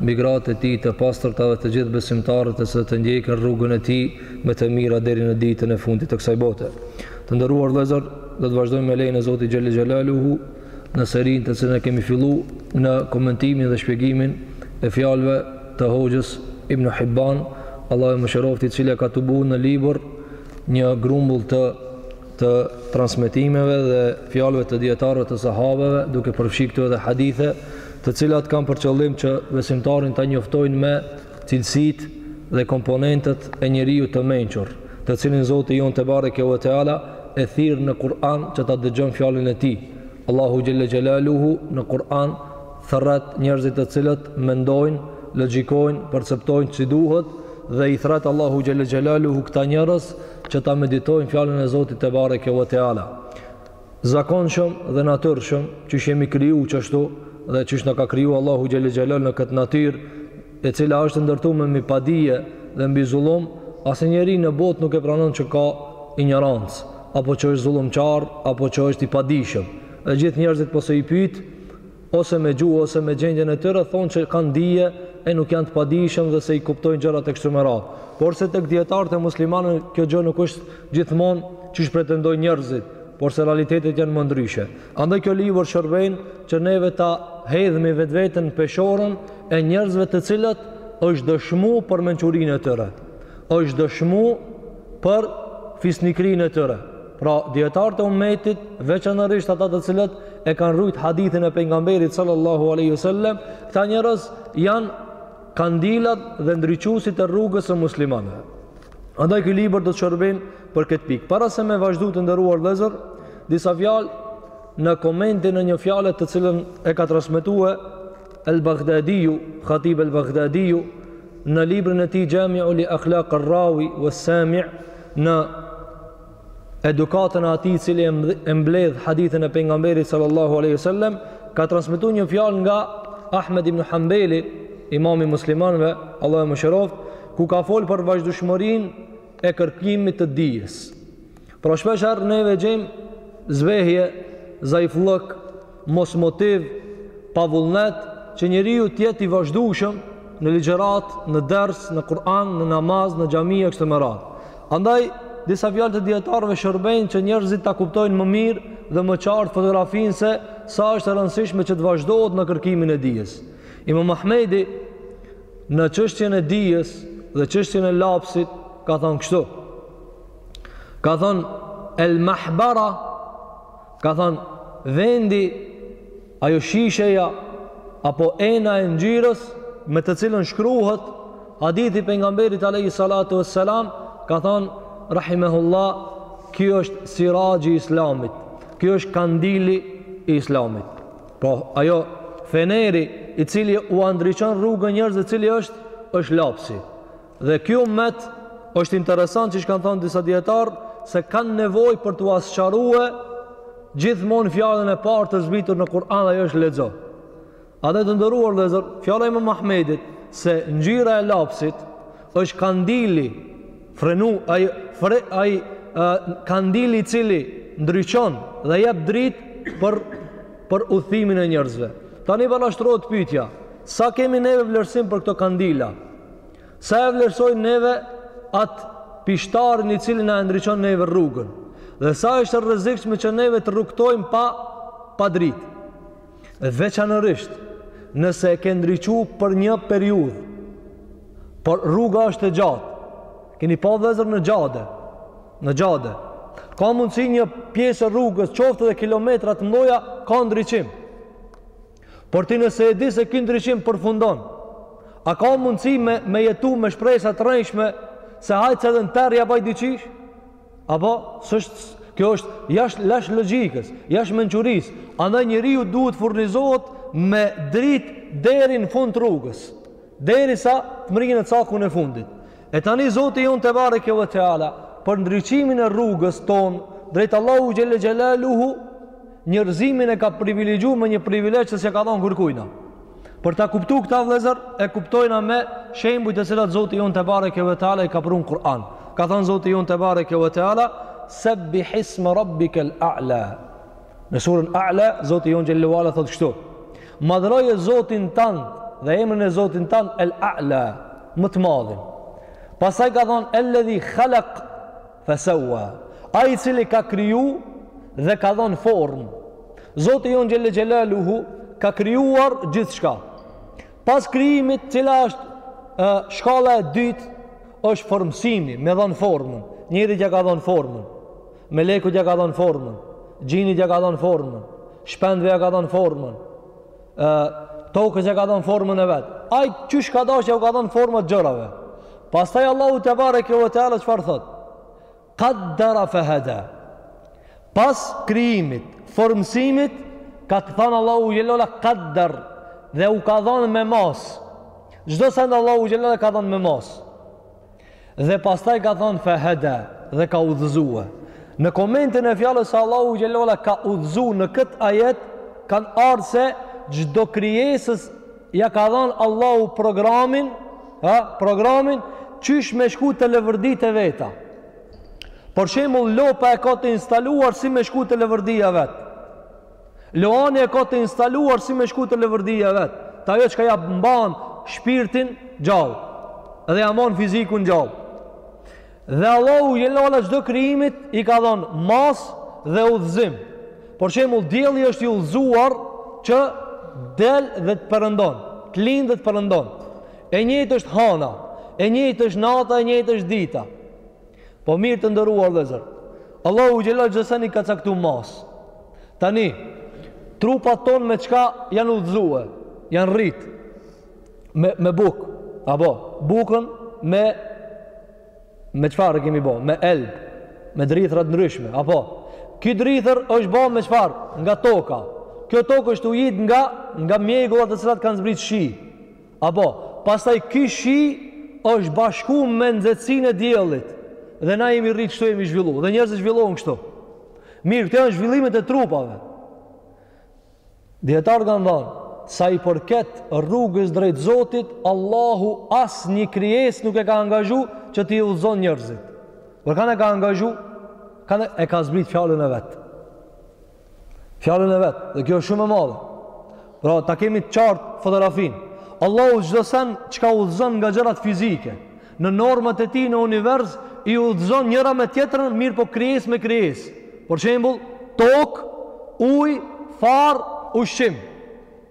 mbi gratë e tij të pastërta dhe të gjithë besimtarët që e ndjekin rrugën e tij me të mira deri në ditën e fundit të kësaj bote. Të nderuar vëllezër, do të vazhdojmë me lejen e Zotit xhelle xhelaluhu në serinë të cilën e kemi fillu në komentimin dhe shpjegimin e fjalëve të hoxhës Ibn Hibban, Allahu e mëshiroftë, i cili ka tubu në libër një grumbull të të transmetimeve dhe fjalëve të dijetarëve të sahabeve, duke përfshi këtu edhe hadithe, të cilat kanë për qëllim që besimtarin ta njoftojnë me cilësitë dhe komponentet e njeriut të mençur, të cilin Zoti jonë tebareke ve teala e thërret në Kur'an që ta dëgjon fjalën e tij. Allahu xhelle xhelaluhu në Kur'an thërret njerëzit të cilët mendojnë, logjikojnë, perceptojnë si duhet dhe i thërret Allahu xhelle xhelaluhu këta njerëz që ta meditojnë fjalën e Zotit tebareke ve teala. Zakonshëm dhe natyrshëm qysh jemi kriju kështu dhe qysh na ka kriju Allahu xhelle xhelaluhu në këtë natyrë e cila është e ndërtu mbi padije dhe mbi zullum, asnjë njeri në botë nuk e pranon që ka injorancë apo që është zullumqar apo që është i padijshëm. Dhe gjithë njerëzit po se i pyet ose me gjuhë ose me gjendjen e tyre thonë që kanë dije e nuk janë të padijshëm dhe se i kuptojnë gjërat e kështu me radhë. Porse tek dijetarët e muslimanëve kjo gjë nuk është gjithmonë qysh pretendojnë njerëzit, porse realitetet janë më ndryshe. Andaj ky libër shërben që neve ta hedhmi vetveten në peshorën e njerëzve të cilët është dëshmu për mençurinë e tyre, është dëshmu për fisnikërinë e tyre. Pra, dijetarët e umetit, veçanërisht ata të cilët e kanë ruajt hadithin e pejgamberit sallallahu alaihi wasallam, këta njerëz janë kandilët dhe ndriçuesit e rrugës së muslimanëve. Andaj ky libër do të shërben për këtë pikë. Para se me vazhdu të nderuar vëllezër, disa fjalë në komentin e një fjale të cilën e ka transmetu El Baghdadiu, Khatib El Baghdadiu, në librin e tij Xhamiu li Akhlaq Arrawi ves Sami, në edukatën e atij i cili e mbledh hadithin e pejgamberit sallallahu alaihi wasallam ka transmetu një fjalë nga Ahmed ibn Hanbeli imami i muslimanëve Allahu e mëshiroftë ku ka fol për vazhdueshmërinë e kërkimit të dijes pra shpesh herë neve gjejmë zbehje, zaifllëk mos motiv pa vullnet që njeriu të jetë i vazhdueshëm në ligjëratë, në ders, në Kur'an, në namaz, në xhami e kështu me radhë. Andaj disa fjalë të dijetarëve shërbejnë që njerëzit ta kuptojnë më mirë dhe më qartë fotografinë se sa është e rëndësishme që të vazhdohet në kërkimin e dijes. Imam Ahmedi në çështjen e dijes dhe çështjen e lapsit ka thënë kështu. Ka thënë el mahbara Ka thënë, Vendi, ajo shisheja apo ena e ngjyrës me të cilën shkruhet, hadithi i pejgamberit alejhi salatu ves selam, ka thënë rahimehullah, ky është siraxhi i Islamit, ky është kandili i Islamit. Po ajo feneri i cili ua ndriçon rrugën njerëzve cili është? Është lapsi. Dhe ky ummet është interesant që kanë thënë disa dietar se kanë nevojë për t'u asqarue gjithmonë fjalën e parë të zbritur në Kur'an dhe ajo është lexo. Andaj të nderuar vëllezër, fjala e imam Ahmedit, se ngjyra e lapsit është kandili, feneri ai, fe, ai kandili i cili ndriçon dhe jep dritë për, për udhëzimin e njerëzve. Tani parashtrohet pyetja, sa kemi neve vlerësim për këto kandila? Sa e vlerësojmë neve atë pishtarin i cili na e ndriçon neve rrugën dhe sa është e rrezikshme që neve të rrugtojmë pa pa dritë. Veçanërisht nëse e ke ndriçu për një periudhë. Por rruga është e gjatë. Keni pa vëllezër në xhade. Në xhade. Ka mundësi një pjesë e rrugës, qoftë dhe kilometrat mdoja, ka ndriçim. Por ti nëse e di se ky ndriçim përfundon, a ka mundësi me, me jetu me shpresa të rrejshme se hajt se edhe në terr ja baj diqysh? Apo, s'është, kjo është jashtë jashtë logjikës, jashtë mençurisë, andaj njeriu duhet të furnizohet me dritë deri në fund të rrugës, derisa të mrrijë në cakun e fundit. E tani Zoti jonë tebareke ve teala, për ndriçimin e rrugës tonë, drejt Allahut xhele xhelaluhu, njerëzimin e ka privilegju me një privilegj që s'ja ka dhonë kërkujna. Për ta kuptu këta vllezër, e kuptojna me shembuj të cilat Zoti jonë tebareke ve teala i ka pru n'Kur'an. Ka thënë Zoti jonë tebareke ve teala, sebbihisme rabbikel a'la. Në surën a'la, Zoti jonë xhele ve ala thotë kështu. Madhëroje Zotin tand dhe emrin e Zotit tand el a'la, më të madhin. Pastaj ka thonë, el-ledhi halak, Fesewwa, Ai i cili ka kriju dhe ka dhënë formë. Zoti jonë xhele xhelaluhu ka krijuar gjithçka. Pas krijimit, cila është e, shkalla e dytë, është formësimi, me dhënë formën. Njeriut ja ka dhënë formën, melekut ja ka dhënë formën, xhinit ja ka dhënë formën, shpendve ja ka dhënë formën, ë tokës ja ka dhënë formën e vet. Ai qysh ka dash ai u ka dhënë format gjërave. Pastaj Allahu tebareke ve teala çfarë thot? Qaddara fahada. Pas krijimit, formësimit, ka të thënë Allahu xhele ve ala qaddar dhe u ka dhënë me masë. Çdo send Allahu xhele ve ala ka dhënë me masë. Dhe pastaj ka thonë fehede dhe ka udhëzue. Në komentin e fjalës se Allahu xhelle ue ala ka udhëzu në këtë ajet, kanë ardhë se çdo krijesës ja ka dhonë Allahu programin, ha, programin qysh me shku te leverdit e veta. Për shembull lopa e ka të instaluar si me shku te leverdia e vet. Luani e ka të instaluar si me shku te leverdia e vet. Te ajo çka ja mban shpirtin gjallë. Edhe ja mban fizikun gjallë. Dhe Allahu xhelle ue ala çdo krijimit i ka dhonë masë dhe udhëzim. Për shembull dielli është i udhëzuar që del dhe të perëndon. Të lind dhe të perëndon. E njëjtë është hana. E njëjtë është nata, e njëjtë është dita. Po mirë të nderuar vëllezër. Allahu xhelle ue ala çdo seni ka caktu masë. Tani, trupat tonë me çka janë udhëzue, janë rritë, me, me bukë, apo, bukën me, me çfarë e kemi bo, me elb, me drithëra të ndryshme, apo, ki drithër është bo me çfarë, nga toka, kjo tokë është ujit nga, nga mjegullat të cilat kanë zbritë shi, Apo, pastaj ky shi është bashku me nxehtësinë e diellit dhe na jemi rritë kështu jemi zhvillu dhe njerëzit zhvillohen kështu mirë këto janë zhvillimet e trupave dijetarët kanë thanë sa i përket rrugës drejt Zotit Allahu as një krijesë nuk e ka angazhu që t'i udhëzon njerëzit por kanë e ka angazhu kanë e ka zbrit fjallën e vet Fjallën e vet, dhe kjo është shumë e madhe. Pra, ta kemi të qartë fotografinë. Allahu çdo sen çka udhëzon nga gjërat fizike, në normat e tij në univers, i udhëzon njëra me tjetrën, mirëpo krijesë me krijesë. Për shembull, tokë, uj, farë, ushqim.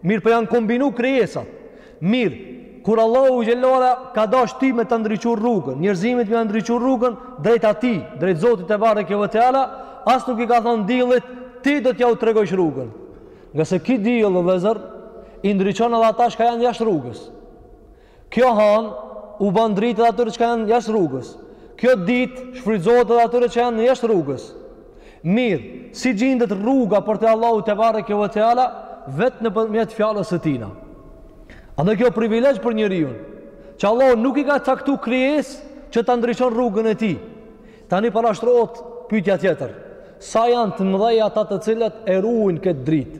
Mirëpo janë kombinu krijesat. Mirë, kur Allahu xhelle ue ala, ka dash ty me ta ndriçu rrugën, njerëzimit me ja ndriçu rrugën, drejt atij, drejt Zotit tebareke ve teala, as nuk i ka thonë diellit, ti do t'jau tregojsh rrugën. Ngase ki diell vëllezër, i ndriçon edhe ata shka janë jashtë rrugës. Kjo hanë u bën dritë edhe atyre çka janë jashtë rrugës. Kjo ditë shfrytëzohet edhe atyre që janë jashtë rrugës. Mirë, si gjindet rruga për te Allahu tebareke ve teala, vetëm nëpërmjet fjalës së tina. Edhe kjo privilegj për njeriun, që Allahu nuk i ka caktu krijesë që ta ndriçon rrugën e tij. Tani parashtrohet pytja tjetër. Sa janë të mëdhej ata të cilët e ruin këtë dritë?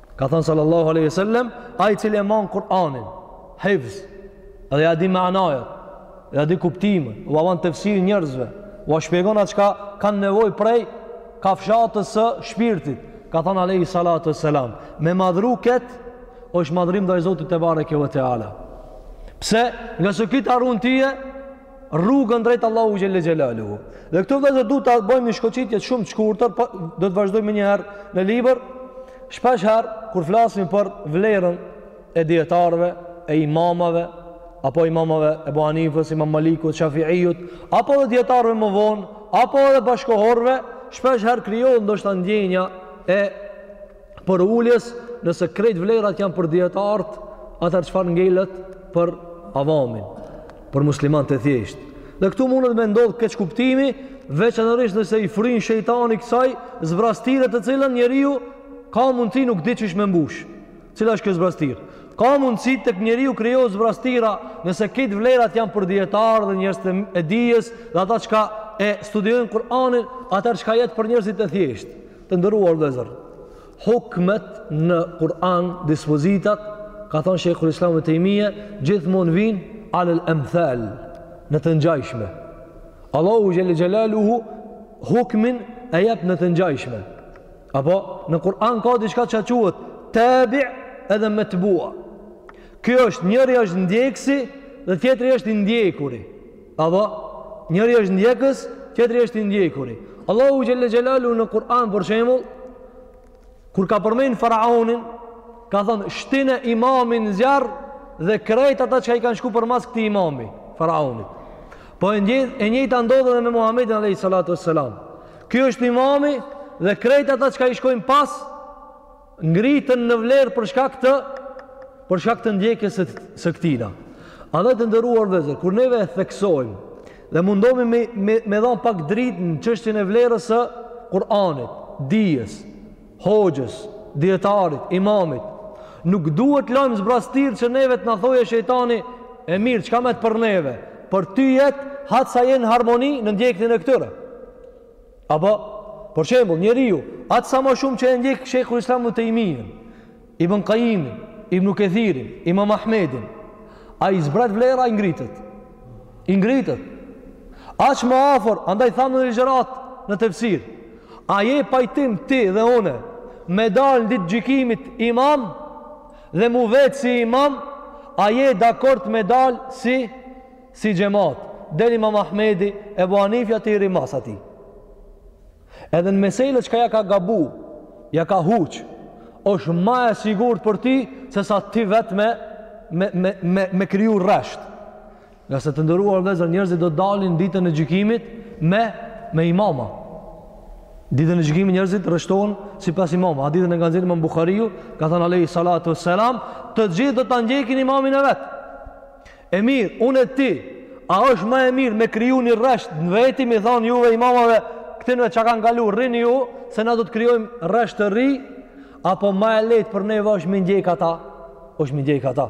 Ka thënë sallallahu alaihi wasallam, ai i cili e mban Kur'anin, hifz, dhe ja di manajat, ja di kuptimin, ua ban tefsir njerëzve, u shpjegon atë çka kanë nevojë prej kafshatës së shpirtit. Ka thënë alaihi salatu wassalam, me madhru ket është madhrim ndaj Zotit tebareke ve teala. Pse? Ngase ki ta run tije, rrugën drejt Allahu xhelle xhelaluhu. Dhe këtu vllezër du ta bëjmë një shkoçitje shumë të shkurtër, po do ta vazhdojmë një herë në libër. Shpesh herë kur flasim për vlerën e dietarëve, e imamave, apo imamave e Buhanifës, Imam Malikut, Shafiut, apo edhe dietarëve më vonë, apo edhe bashkohorëve, shpesh herë krijohet ndoshta ndjenja e përuljes nëse krejt vlerat janë për dijetarët atëherë çfarë ngelet për avamin për muslimanët e thjeshtë dhe këtu mundet me ndodhë keqkuptimi veçanërisht nëse i fryn shejtani kësaj zbrazëtire të cilën njeriu ka mundësi nuk di qysh me mbush cila është kjo zbrazëtirë ka mundësi tek njeriu krijohet zbrazëtira nëse krejt vlerat janë për dijetarë dhe njerëzit e dijes dhe ata çka e studiojnë Kur'anin atëherë çka jet për njerëzit e thjeshtë Të nderuar vëllezër, hukmet në Kur'an, dispozitat, ka thanë Shejhul Islam Ibn Tejmija, gjithmonë vijnë alal emthal, në të ngjashme. Allahu xhelle xhelaluhu hukmin e jep në të ngjashme. Apo në Kur'an ka diçka që quhet tabi' edhe metbu'. Ky është njëri është ndjekësi dhe tjetri është i ndjekuri. Apo, njëri është ndjekës, tjetri është i ndjekuri. Allahu xhelle xhelaluhu në Kur'an, për shembull, kur ka përmend faraonin, ka thanë, shtine imamin n'zjarr dhe krejt ata çka i kanë shku përmas këtij imami, faraonit. Po e, ndjith, e njëjta ndodh edhe me Muhammedin a.s. Ky është imami dhe krejt ata çka i shkojnë pas, ngriten në vlerë për shkak të për shkak të ndjekjes së, së këtijna. Andaj të nderuar vllezër, kur neve e theksojmë dhe mundohmi me, me, me dhanë pak dritë në çështjen e vlerës së Kur'anit, dijes, hoxhës, dijetarit, imamit, nuk duhet t'lajmë zbrazëtirë që neve të na thojë shejtani e mirë, çka met për neve, për ty jet hatë sa je në harmoni në ndjekjen e këtyre. Apo, për shembull, njeriu, atë sa më shumë që e ndjek Shejhul Islam Ibn Tejmijen, Ibn Kajimin, Ibn Kethirin, Imam Ahmedin, ai zbret vlera i ngritet. I ngritet. Aq më afër, andaj thamë në ligjëratë në tefsir. A je pajtim ti dhe unë me dalë n'ditë t'gjykimit imam dhe m'u vet si imam, a je dakord me dalë si si xhemat del imam ahmedi ebu hanifja ti rri mas atij edhe në meselet çka ja ka gabu ja ka huq është ma e sigurt për ty sesa ti vet me me, me, me, me kriju rresht ngase të nderuar vllezër njerëzit do dalin ditën e gjykimit me, me imama ditën e gjykimit njerëzit rreshtohen sipas imama hadithin e ka nxjerr imam Buhariu ka thënë Alejhi Salatu Selam të gjithë do ta ndjekin imamin e vet E mirë, unë e ti, a është ma e mirë me kriju një rresht në veti me i thonë juve imamave, këtynve që kanë kalu rrini ju, se na do të krijojmë rresht të ri, apo ma e lehtë për neve është me i ndjekë ata, është me i ndjekë ata.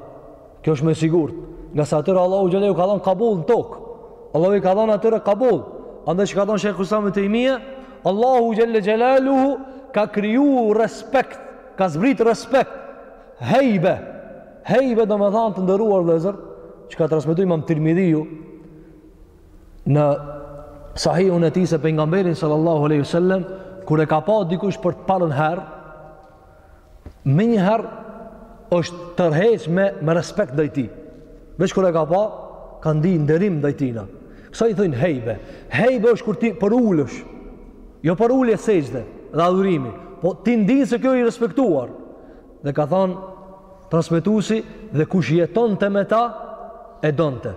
Kjo është më e sigurt, ngase atyre Allahu u ka dhonë kabul në tokë, Allahu i ka dhonë atyre kabul, andaj ka thonë Shejhul Islam Ibn Tejmije, Allahu Xhele Xhelaluhu ka kriju respekt, ka zbrit respekt, Hejbe, hejbe domethanë të nderuar vllezër, që ka transmitu imam Tirmidhiu në sahihun e tij se pejgamberin sallallahu aleyhi wasallem, kur e ka pa dikush për të parën herë, menjëherë është tërheq me, me respekt ndaj tij. Veç kur e ka pa, ka ndi nderim ndaj tina. Kësaj i thojnë hejbe? Hejbe është kur ti përulesh, jo përulje sexhde dhe adhurimi, po ti ndin se ky i respektuar. Dhe ka thanë transmetuesi dhe kush jetonte me ta e donte.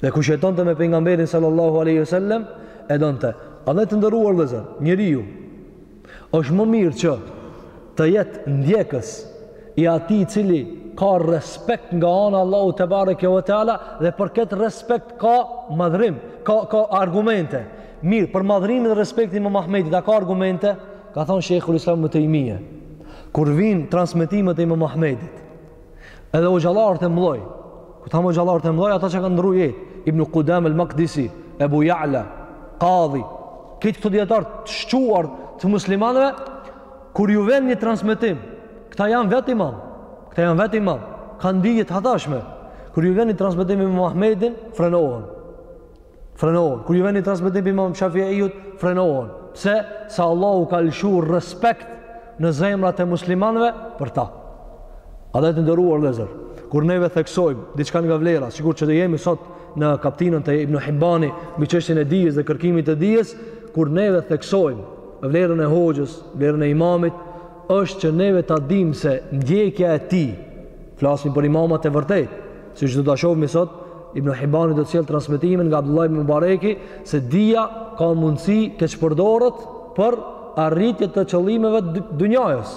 Dhe kush jetonte me pejgamberin sallallahu alaihi wasallam e donte. Andaj të nderuar vllezër, njeriu, është më mirë që të jetë ndjekës i atij i cili ka respekt nga ana e Allahut tebareke ve teala dhe për këtë respekt ka madhrim, ka, ka argumente. Mirë, për madhrimin dhe respektin e imam Ahmedit, a ka argumente? Ka thënë Sheikhul Islam Ibn Taymija, kur vijnë transmetimet e Imam Ahmedit, edhe hoxhallarët e mdhoj, kur them hoxhallarët e mdhoj, ata që kanë ndrru jetë, Ibn Qudam al-Maqdisi, Ebu Ja'la, Qadhi, këta këta dijetarë të shquar të muslimanëve, kur ju vjen një transmetim, këta janë vetë imam, këta janë vetë imam, kanë dije të hatashme, kur ju vjen një transmetim i imam Ahmedit, frenohen. Frenohen. Kur ju vjen ni transmetim prej Imam Shafiut, frenohen. Pse? Se Allahu ka lëshuar respekt në zemrat e muslimanëve për ta. Andaj të nderuar vllezër, kur neve theksojmë diçka nga vlera, sikur që të jemi sot në kaptinën te Ibn Hibbani, mbi çështjen e dijes dhe kërkimit të dijes, kur neve theksojmë vlerën e hoxhës, vlerën e imamit, është që neve ta dimë se ndjekja e tij, flasim për imamat e vërtetë, siç do ta shohim sot, Ibn Hibani do të sjell transmetime nga Abdullah ibn Mubareki se dija ka mundësi të keqpërdoret për arritje të qëllimeve të dunjajës.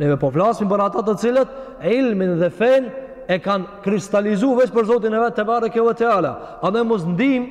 Neve po flasim për ata të cilët ilmin dhe fenë e kanë kristalizuar veç për Zotin e vet tebareke ve teala. Andaj mos ndim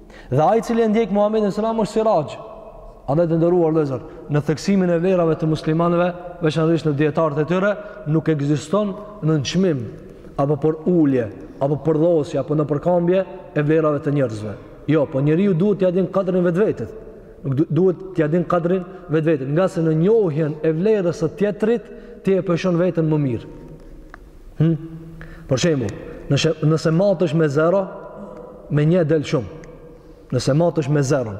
Dhe ai i cili e ndjek Muhamedin alejhi selam është siraxh. Andaj të nderuar vëllezër, në theksimin e vlerave të muslimanëve, veçanërisht në dijetarët e tyre, nuk ekziston nënçmim apo përulje, apo përdhosje, apo nëpërkambje e vlerave të njerëzve. Jo, po njeriu duhet t'ia din kadrin vetvetes. Nuk duhet t'ia din kadrin vetvetes, ngase në njohjen e vlerës së tjetrit ti e peshon veten më mirë. Hm? Për shembull, nëse nëse matësh me zero, me një del shumë. Nëse matësh me zero,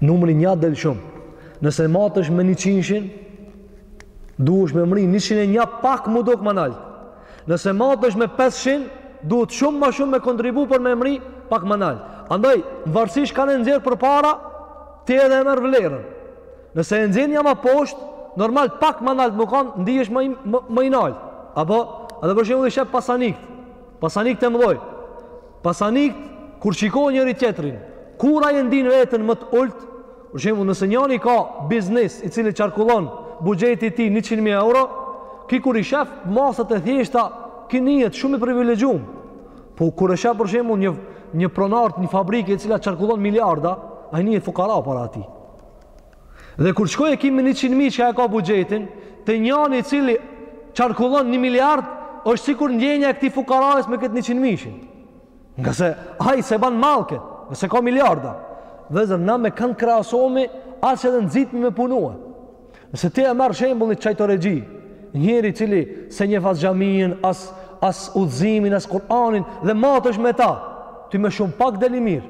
numri një del shumë. Nëse matësh me njëqindshin, duhesh me mrri njëqind e një pak m'u dok ma nalt. Nëse matësh me pesëqindshin, duhet shumë ma shumë me kontribu për me mrri pak ma nalt. Andaj, varësisht kan e nxjerr përpara, ti edhe e merr vlerën. Nëse e nxjerr një ma poshtë, normal pak ma nalt me kanë, ndihesh ma ma, ma i nalt. Apo, edhe për shembull i shef pasanikët. Pasanikët e mëdhoj. Pasanikët kur shikojnë njëri-tjetrin, kur ai ndin veten më të ult, për shembull nëse njani ka biznes i cili qarkullon buxheti i tij 100.000 euro, ky kur i shef masat e thjeshta, ky nihet shumë i privilegjum. Po kur e shef për shembull një një pronar të një fabrike e cila qarkullon miliarda, ai nihet fukara para atij. Dhe kur shkon ky me 100 mijë që e ka buxhetin, te njani i cili qarkullon 1 miliard, është sikur ndjenja e këtij fukarasë me këtë 100 mijë. Ngase ai s'e ban mall këte, ngase ka miliarda. Vllezër na me kanë krahasohemi ashtu edhe nxitemi me punue. Nëse ti e marr shembullin një çajtoregji, njeri i cili s'e njef as xhaminë, as as udhëzimin, as Kur'anin dhe matesh me ta, ti me shumë pak del i mirë.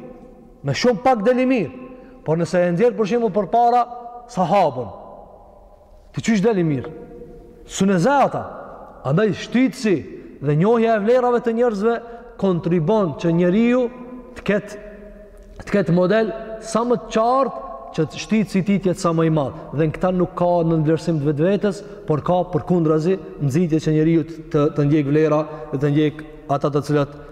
Me shumë pak del i mirë, por nëse e nxjerr për shembull përpara sahabën, ti qysh del i mirë, synoje ata, andaj shtytësi dhe njohja e vlerave të njerëzve, kontribon që njeriu të ketë të ketë model sa më të qartë që shtytësi i tij të jetë sa më i madh. Dhe në këta nuk ka nënvlerësim të vetvetes, por ka përkundrazi nxitje që njeriu të, të ndjek vlera dhe të ndjek ata të cilat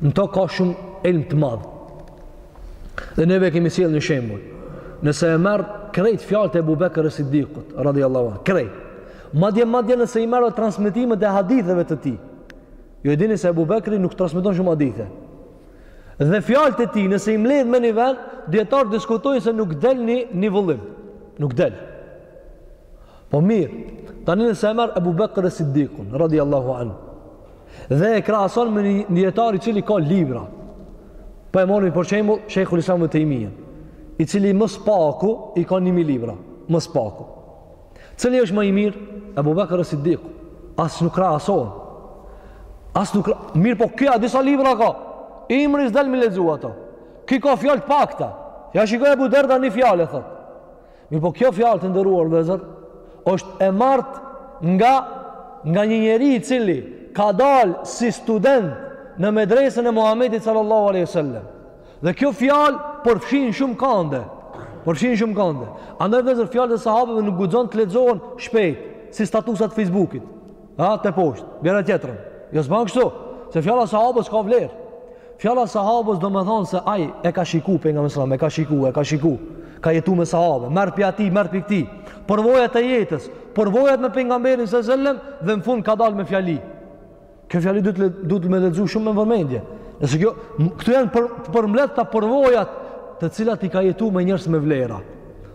Në to ka shumë ilm të madh. Dhe neve kemi sjell një shembull. Nëse e merr krejt fjalët e Abu Bekr Siddiqut, radhiyallahu anhu, krejt. Madje madje nëse i merr transmetimet e haditheve të tij. Ju e dini se Abu Bekri nuk transmeton shumë hadithe. Dhe fjalët e tij, nëse i mbledh me një vend, dijetarë diskutojnë se nuk del një një vëllim. Nuk del. Po mirë, tani nëse e merr Abu Bekr Siddiqun, radhiyallahu anhu, Dhe e krahason me një dijetar i cili ka libra. Po e marrim për shembull Sheikhul Islam ibn Taymiyyah, i cili më së paku i ka 1000 libra, më së paku. Cili asht ma i mirë? Abu Bakr as-Siddiq. As nuk krahasohen. As nuk, mirëpo ky ja disa libra ka. Ymri s'del me lexu ato. Ky ka fjalë të pakta. Ja shikoj Abu Darda një fjalë thotë. Mirëpo kjo fjalë të nderuar vllezër, është e marrtë nga, nga një njeri i cili ka dalë si student në medresën e Muhammedit sallallahu aleyhi sallam. Dhe kjo fjalë përfshin shumë kënde. Përfshin shumë kënde. Andaj vllezër fjalët e sahabëve nuk guxon të lexohen shpejt, si statusa të Facebookit. Ha, te poshtë, bjere tjetrën. Jo s'ban kështu, se fjala e sahabës ka vlerë. Fjala e sahabës domethënë se aj e ka shiku pejgamberin selam, e ka shiku, e ka shiku, ka jetu me sahabë, merr prej atij, merr prej këtij, përvojat e jetës, përvojat me pejgamberin alejhi selam dhe në fund ka dalë me fjali. Kjo fjali duhet, duhet me lexu shumë me vëmendje. Se kjo, këtu janë përmbledhta përvojat të cilat i ka jetu me njerëz me vlera.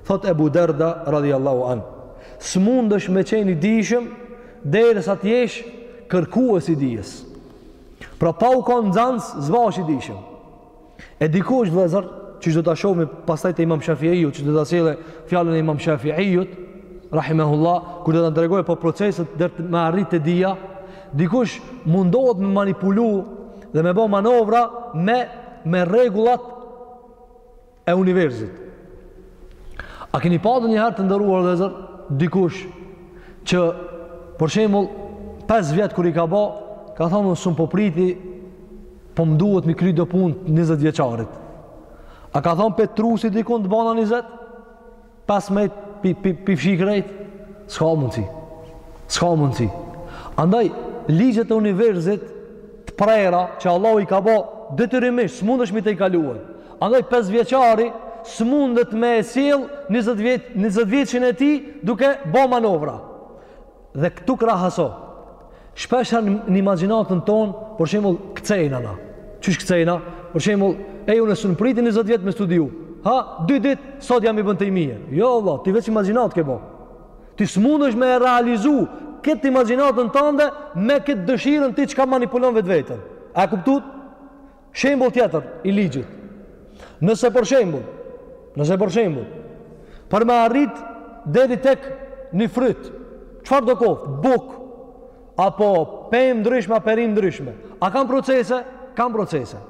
Thotë Ebu Derda, radijallahu anhu, S'mundesh me qenë i dijshëm derisa të jesh kërkues i dijes. Pra pa u kanë nxënës, s'bahesh i dijshëm. E dikush vëllezër, që ç'do ta shohmi pastaj te imam Shafiiju, që do ta sjell fjalën e imam Shafiijut, rahimehullah, kur do të na tregojë për proceset deri me arrit te dija, dikush mundohet me manipulu dhe me bo manovra me, me rregullat e universit. A keni pa ndonjëherë të nderuar vëllezër, dikush, që, për shembull, 5 vjet kur i ka ba, ka thonë, unë s'mun po priti, po më duhet mi kry do punë 20 vjeçarit. A ka thonë, prej trusit dikush të bana 20? Pas me i fshi krejt, s'ka mundësi. S'ka mundësi. Andaj, ligjet e universit të prera që Allahu i ka bo detyrimisht, s'mundesh mi tejkalu. Andaj, 5 vjeçari s'mundet me e sjell 20, vjet, 20 vjeçin e tij duke bo manovra. Dhe këtu krahaso, shpesh herë në imagjinatën tonë, për shembull, kcejna na. Qysh kcejna? Për shembull, e unë sun priti 20 vjet me studiu. Ha, dy dit sot ja, m'i bën të miat. Jo valla, ti veç imagjinatë ke bë. Ti s'mundesh me e realizu këtë imagjinatën tënde me këtë dëshirën ti çka manipulon vetveten. A kuptuat? Shembull tjetër i ligjit. Nëse për shembull, nëse për shembull, për me arrit deri tek një fryt, çfarëdo qoftë, bukë, apo pemë ndryshme, perim ndryshme, a kanë procese? Kanë procese.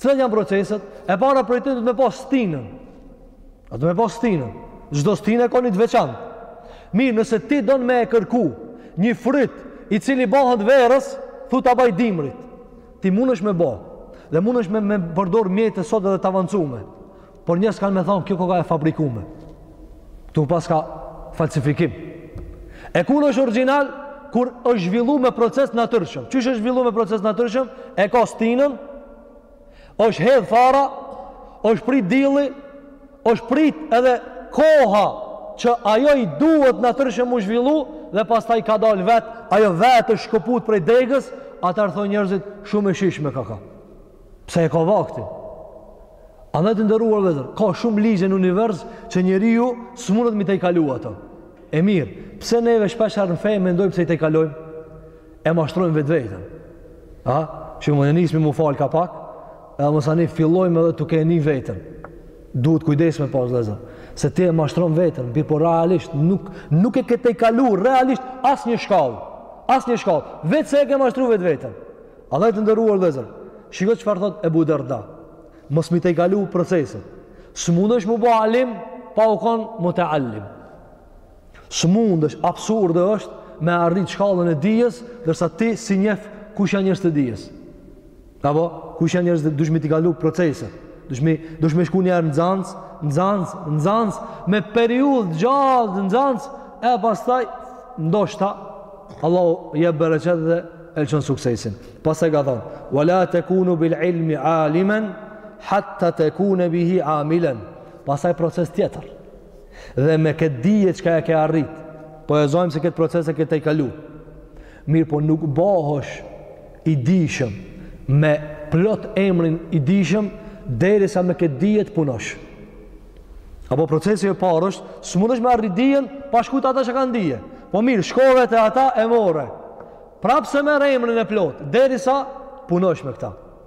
Cilat janë proceset? E para prej tyne duhet me pas stinën. Duhet me pas stinën. Çdo stinë e ka një të veçantë. Mirë, nëse ti don me e kërku një fryt i cili bëhet verës, thu ta baj dimrit. Ti mundesh me bo, dhe mundesh me, me përdor mjete sot edhe të avancume, por njerëz kanë me thonë kjo koka e fabrikume. Ktu paska falsifikim. E kur është origjinal, kur është zhvillu me proces natyrshëm. Qysh është zhvillu me proces natyrshëm? E ka stinën, është hedhë fara, është prit dielli, është prit edhe koha që ajo i duhet natyrshëm m'u zhvillu dhe pastaj ka dal vet, ajo vetë është shkëput prej degës, atëherë thonë njerëzit shumë e shijshme koka. Pse e ka vaktin? Andaj të nderuar vëllezër, ka shumë ligje në univers që njeriu s'mundet m'i tejkalu ato. E mirë, pse neve shpeshherë në fe mendojmë se i tejkalojmë? e mashtrojmë vetveten. A? Që e nismi m'u falë ka pak, e masanej fillojmë edhe të keni veten. Duhet kujdes me pas vëllezër. Se ti e mashtron veten, mirëpo realisht, nuk, nuk e ke tejkalu realisht asnjë shkallë. Asnjë shkallë. Veç se e ke mashtru vetveten. Andaj të nderuar vëllezër. Shiko çfarë thot Ebu Derda. Mos m'i tejkalu proceset. S'mundesh m'u bo alim, pa u konë muteallim. S'mundesh, absurde është me arrit shkallën e dijes, ndërsa ti s'i njef kush janë njerëz të dijes. Apo kush janë njerëz të dush m'i tejkalu proceset. Dush me dush me shku një herë nxans, nxans, nxans me periudhë gjatë nxans e pastaj ndoshta Allahu jep bereqet dhe e lëshon suksesin. Pastaj ka thonë, wa la tekunu bil ilmi alimen, hatta tekune bihi amilen. Pastaj proces tjetër. Dhe me këtë dije çka e ke arrit, po e zojmë se këtë proces e ke tejkalu. Mirëpo nuk bohesh i dijshëm me plot emrin i dijshëm derisa me këtë dije të punosh. Apo procesi i parë është, s'mundesh me arrit dijen, pa shku te ata që kanë dije. Po mirë, shkove te ata e more. Prapë s'e merr emrin e plot, derisa punosh me këta.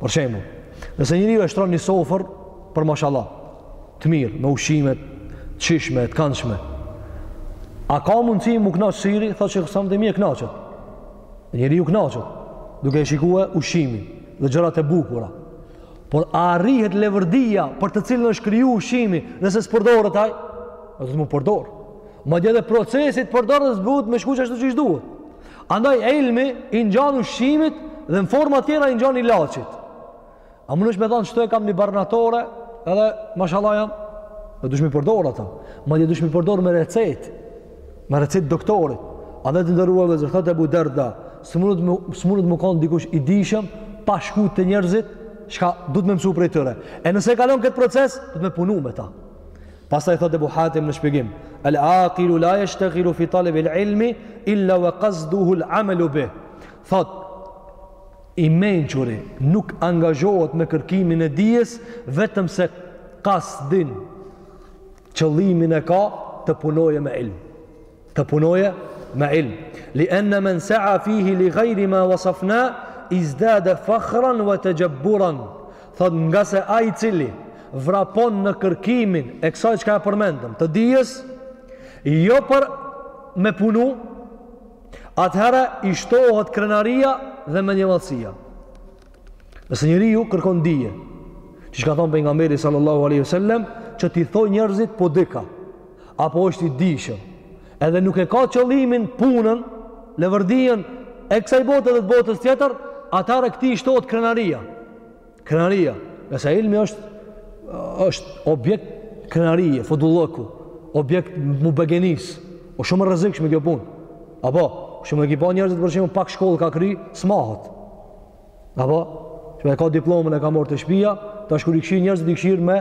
Për shembull, nëse njeriu e shtron një sofër për mashallah, të mirë, me ushqime të shijshme, të këndshme. A ka mundësi m'u kënaqë syri? Thotë që sa të mirë kënaqet. Njeriu kënaqet, duke e shikue ushqimin dhe gjërat e bukura. Por a arrihet levërdia për të cilën është kriju ushqimi nëse s'përdoret ai? Duhet m'u përdorë. Madje edhe procesi i përdorjes duhet me shku qashtu qysh duhet. Andaj ilmi i ngjan ushqimit dhe në forma tjera i ngjan ilaçit. A mundesh me thonë qështu e kam një barnatore edhe mashallah jam e dush m'i përdor ato madje dush m'i përdor me recetë me recetë t'doktorit andaj të nderuar vëllezër thotë Ebu Derda s'mundet me, s'mundet me konë dikush i dijshëm pa shku te njerëzit çka duhet me mësu prej tyre e nëse kalon këtë proces duhet me punu me ta Pastaj thotë Ebu Hatim në shpjegim, Al-aqilu la yashtaghilu fi talab al-ilmi illa wa qasduhu al-amalu bih. Thotë i mençuri nuk angazhohet me kërkimin e dijes vetëm se kasdin qëllimin e ka të punojë me ilm. të punojë me ilm li enne men sa'a fihi li gajri ma wasafna izdade fakhran wa texhebburan thot ngase ai i cili vrapon në kërkimin e kësaj çka e përmendëm të dijes jo për me punu atëherë i shtohet krenaria dhe mendjemadhësia Nëse njeriu kërkon dije, çka ka thonë Pejgamberi sallallahu alejhi ve sellem, që t'i thojnë njërzit po di ka, apo është i dijshëm, edhe nuk e ka qëllimin punën, leverdinë, e kësaj bote dhe të botës tjetër, atëherë këtij i shtohet krenaria. Krenaria, nëse ilmi është, është objekt krenarie, fodullëku, objekt m'u begenis, o shumë e rrezikshme kjo punë. Apo, a s'e ki pa njërzit për shembull pak shkollë ka kry, s'mahet. Apo, që e ka diplomën e ka morë te shpia, tash kur i kshir njerëzit i kshir me,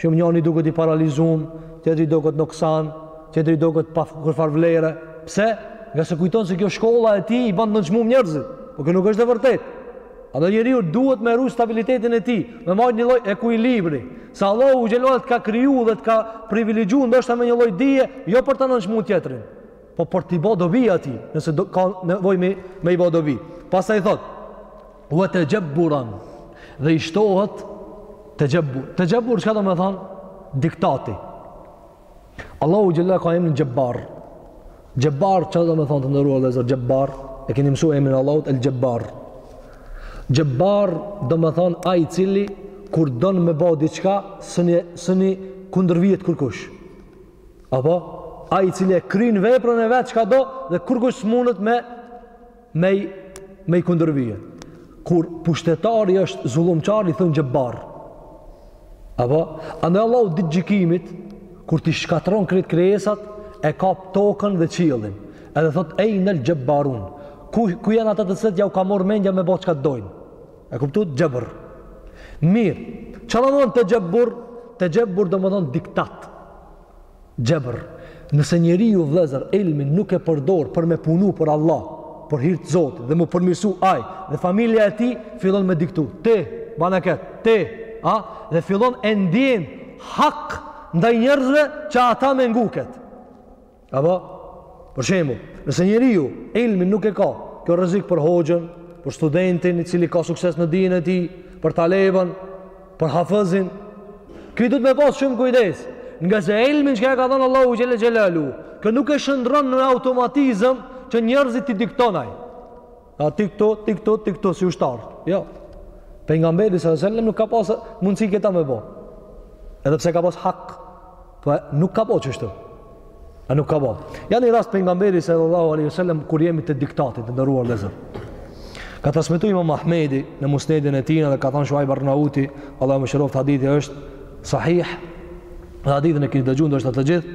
shumë njani i duket i paralizum, tjetri duket noksan, tjetri duket pa kurrfarë vlere. Pse? Ngase kujton se kjo shkolla e tij i ban t'nënçmum njerëzit, po kjo nuk është e vërtetë. Andaj njeriu duhet me rujt stabilitetin e tij, me majtë një lloj ekuilibri, se Allahu xhelle të ka kriju dhe të ka privilegju, ndoshta me një lloj dije, jo për ta nënçmu tjetërin. po për t'i bo dobi atij, nëse do, ka nevojë me, me i bo dobi. Pastaj thot, ve texhebburan, dhe i shtohet texhebbur. Texhebbur, çka do me thonë? Diktati. Allahu xhelle ka emrin Xhebbar. Xhebbar, çka do me thonë të nderuar vllezër Xhebbar? E keni mësu emrin e Allahut, El Xhebbar. Xhebbar, do me thonë, ai i cili, kur don me bo diçka, s'i, s'i kundërvihet kërkush. Apo, ai i cili e kryn veprën e vet çka do, dhe kurkush s'mundet me, me, me i kundërvihet. Kur pushtetari është zullumqar, i thonë xhebbar. Apo, andaj Allahu ditën e gjykimit, kur t'i shkatërron krejt krijesat, e kap tokën dhe qiellin. Edhe thot, ejnel xhebbarun. Ku, ku janë ata të cilët jau ka morë mendja me bo çka të dojnë? E kuptuat xhebr? Mirë, çfarë do të thonë texhebbur? Texhebbur do të thonë diktat. Xhebr. Nëse njeriu vëllezër ilmin nuk e përdor për me punu për Allah, për hir të Zotit dhe m'u përmirësu ai dhe familja e tij fillon me diktu. Ti, bane kët, ti, a? Dhe fillon e ndjen hak ndaj njerëzve që ata me ngu ket. Apo, për shembull, nëse njeriu ilmin nuk e ka, kjo rrezik për hoxhën, për studentin i cili ka sukses në dijen e tij, për talebën, për hafëzin, ky duhet me pas shumë kujdes, ngase ilmin që ka dhënë Allahu xhelle xhelaluhu, kjo nuk e shndron në automatizëm që njerëzit t'i dikton ai. A ti këtu, ti këtu, ti këtu, si ushtarë. Jo. Pejgamberi se sellem nuk ka pasë mundësi këta me bo. Edhe pse ka pasë hak. Po nuk ka bo kështu. A nuk ka bo. Ja një rast pejgamberi se sellem kur jemi te diktati, të nderuar vëllezër. Ka transmetu imam Ahmedi në musnedin e tina dhe ka thonë Shuajb Arnauti, Allahu e mëshiroftë hadithi është sahih, dhe hadithin e kini dëgju ndoshta të gjithë,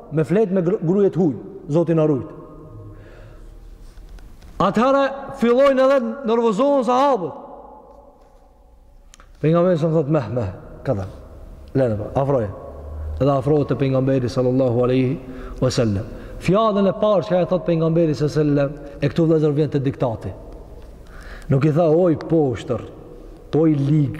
me flet me gru t'huj, zoti na rujt. Atëherë fillojnë edhe nervozohen sahabët. Pejgamberi sa thot meh meh, kadal. Lëne pa, afroje. Edhe afrohet te pejgamberi sallallahu alaihi wasallam. Fjalën e parë që ia thot pejgamberi sallallahu alaihi wasallam, e këtu vëllezër vjen te diktati. Nuk i tha o i poshtër, o i lig,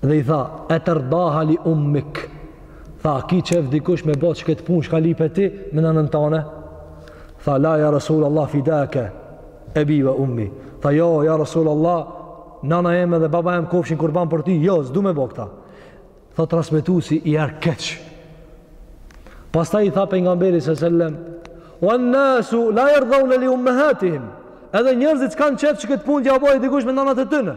Dhe i tha, e terdahu li ummik. Tha, ki qef dikush me bo qët punë shka lipe ti me nanën tane? Tha, la ja Rasul Allah fidake, ebi ve ummi. Tha, jo, ja Rasul Allah, nana eme dhe baba eme kofshin kurban për ti, jo, s'du me bo këta. Tha, transmetusi i erdh keq. Pastaj i tha pejgamberi se sellem, ve la nasu, la jerdahune li ummehatihim. Edhe njerëzit s'kanë qef që këtë punë t'ia bëjë dikush me nanat e tyne.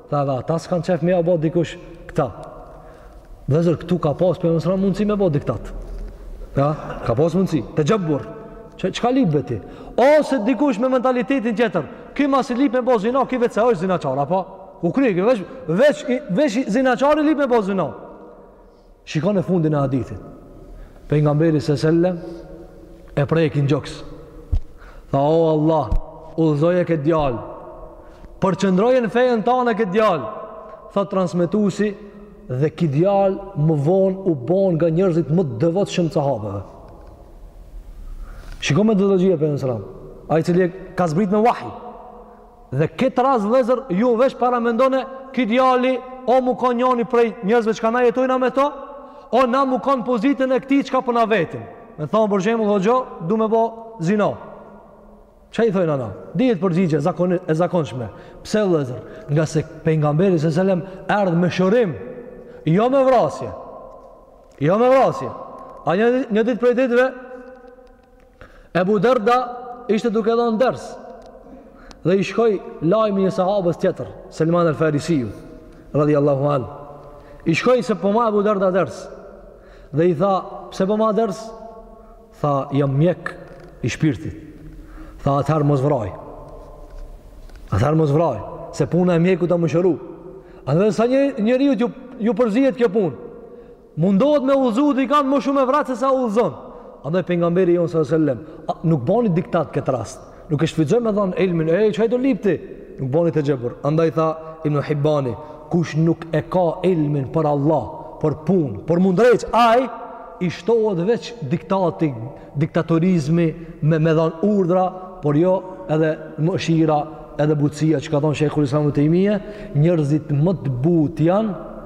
Tha edhe ata s'kanë qef me ja bo dikush këta. Vëllezër, këtu ka pas pejgamberi mundësi me bo diktat. Ja, ka pas mundësi. Te xhebbur. Çka, çka lipë be ti? Ose dikush me mentalitetin tjetër. Ky masi lipë me bo zina, ky veç se është zinaqar, a po? U kry, ky veç, veç, veç zinaqari lipë me bo zina. Shikone fundin e hadithit. Pejgamberi se sellem, e preki n'gjoks. Tha, o Allah, udhëzoje këtë djalë. Përqëndroje n'fejën tane këtë djalë. Tha transmetusi, dhe ky djalë më vonë u bo nga njërzit më të devotshëm të sahabeve. Shikon metodologjia pejgamberit, ai i cili ka zbrit me wahi. Dhe këtë rast vëllezër ju veç paramendone ky djali o mu kon njani prej njerëzve çka na jetojna me to o na mu kon në pozitën e këti çka, po na vetin me thonë për shembull hoxhë du me bo zina çka i thojna na dihet përgjigje zakon, e zakonshme pse vëllezër ngase pejgamberi se selem erdh me shërim jo me vrasje jo me vrasje a një, një dit prej ditve Ebu Derda ishte duke dhonë ders dhe i shkoj lajmi një sahabes tjetër, Selman el Farisiju, radhi Allahu anh. I shkoj se po ma Ebu Derda ders dhe i tha, pse po ma ders? Tha, jam mjek i shpirtit. Tha, atëherë mos vraj. Atëherë mos vraj, se puna e mjekut o me shëru. A edhe sa njeriut ju përzihet kjo punë? Mundohet me udhëzu dikant më shumë e vret se sa udhzon. Andaj pejgamberi jonë alejhi selam, nuk bani diktat n'këtë rast. Nuk e shfridzoj me dhanë ilmin, e çka i do lipti, nuk bani texhebur. Andaj tha Ibn Hibani, kush nuk e ka ilmin për Allah, për punë, për m'u ndreq, aj, i shtohet veç diktati, diktatorizmi, me, me dhanë urdra, por jo edhe mëshira, edhe butësia që ka thonë shejhul islam Ibn Tejmije, njërzit më të butë janë,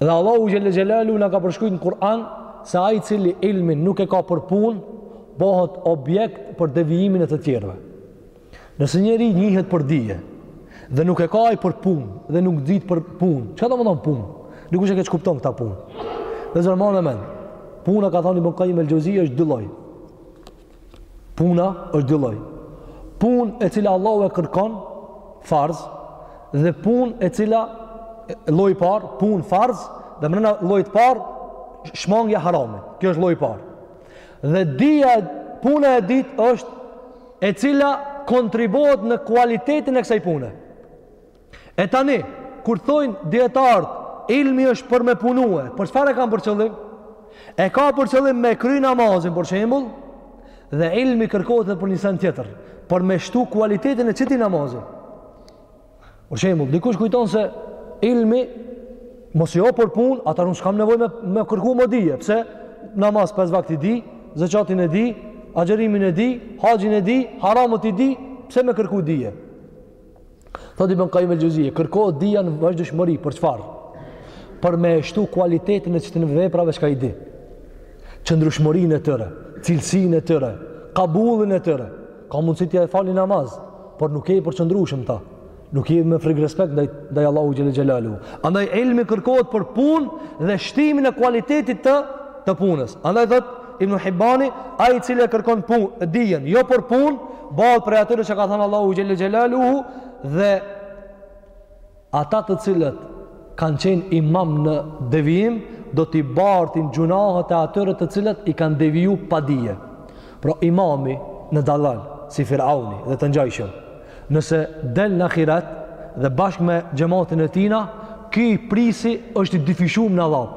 Dhe Allahu xhelle xhelaluhu na ka përshkrujt në Kur'an se ai cili ilmin nuk e ka për pun, bohet objekt për devijimin e të tjerëve. Nëse njeri njihet për dije, dhe nuk e ka ai për pun, dhe nuk din për pun, çka do me thonë pun? Dikush e keqkupton këta pun. Vëllezër e men, puna ka thanë Ibn Kajim el Xhevzi është dy lloj. Puna është dy lloj. Punë e cila Allahu e kërkon farz dhe punë e cila lloj i parë, punë farz dhe mrena llojit të parë shmangja haramit. Kjo është lloj i parë. Dhe dija, puna e dytë është e cila kontribuohet në kualitetin e kësaj pune. E tani, kur thojnë dijetarët, ilmi është për me punue, për çfarë e kam për qëllim? E ka për qëllim me kry namazin, për shembul, dhe ilmi kërkohet dhe për një sen tjetër, për me shtu kualitetin e qëtij namazit. Për shembul, dikush kujton se ilmi, mos jo për pun, ata nuk kam nevoj me, me kërku mo dije, pse namaz 5 vakt i di, zeqatin e di, agjërimin e di, haxhin e di, haramët i di, pse me kërku dije? Thot Ibn Kajim el Xhevzije, kërkohet dija në vazhdueshmëri, për çfarë? Për me e shtu kualitetin e qëtyne veprave çka i di. Qëndrushmërin e tyre, cilësin e tyre, kabullin e tyre. Ka mundësi ti je e fal namaz, por nuk je i përqendrum n'ta. Nuk je me frig respekt ndaj, ndaj Allahu xhelle xhelaluhu. Andaj ilmi kërkohet për pun dhe shtimin e kualitetit të, të punës. Andaj thot, Ibn Hibani, ai i cili e kërkon punë, e dijen, jo për punë, bahet prej atyre që ka thanë Allahu xhelle xhelaluhu dhe ata të cilët kanë qenë imam në devijim, do t'i bartin gjunahët e atyre të cilët i kanë deviju pa dije. Pra imami në dalal, si Firauni dhe të ngjajshëm, nëse del në ahiret dhe bashkë me xhamatin e tina, ky prisi është i dyfishum në adhab.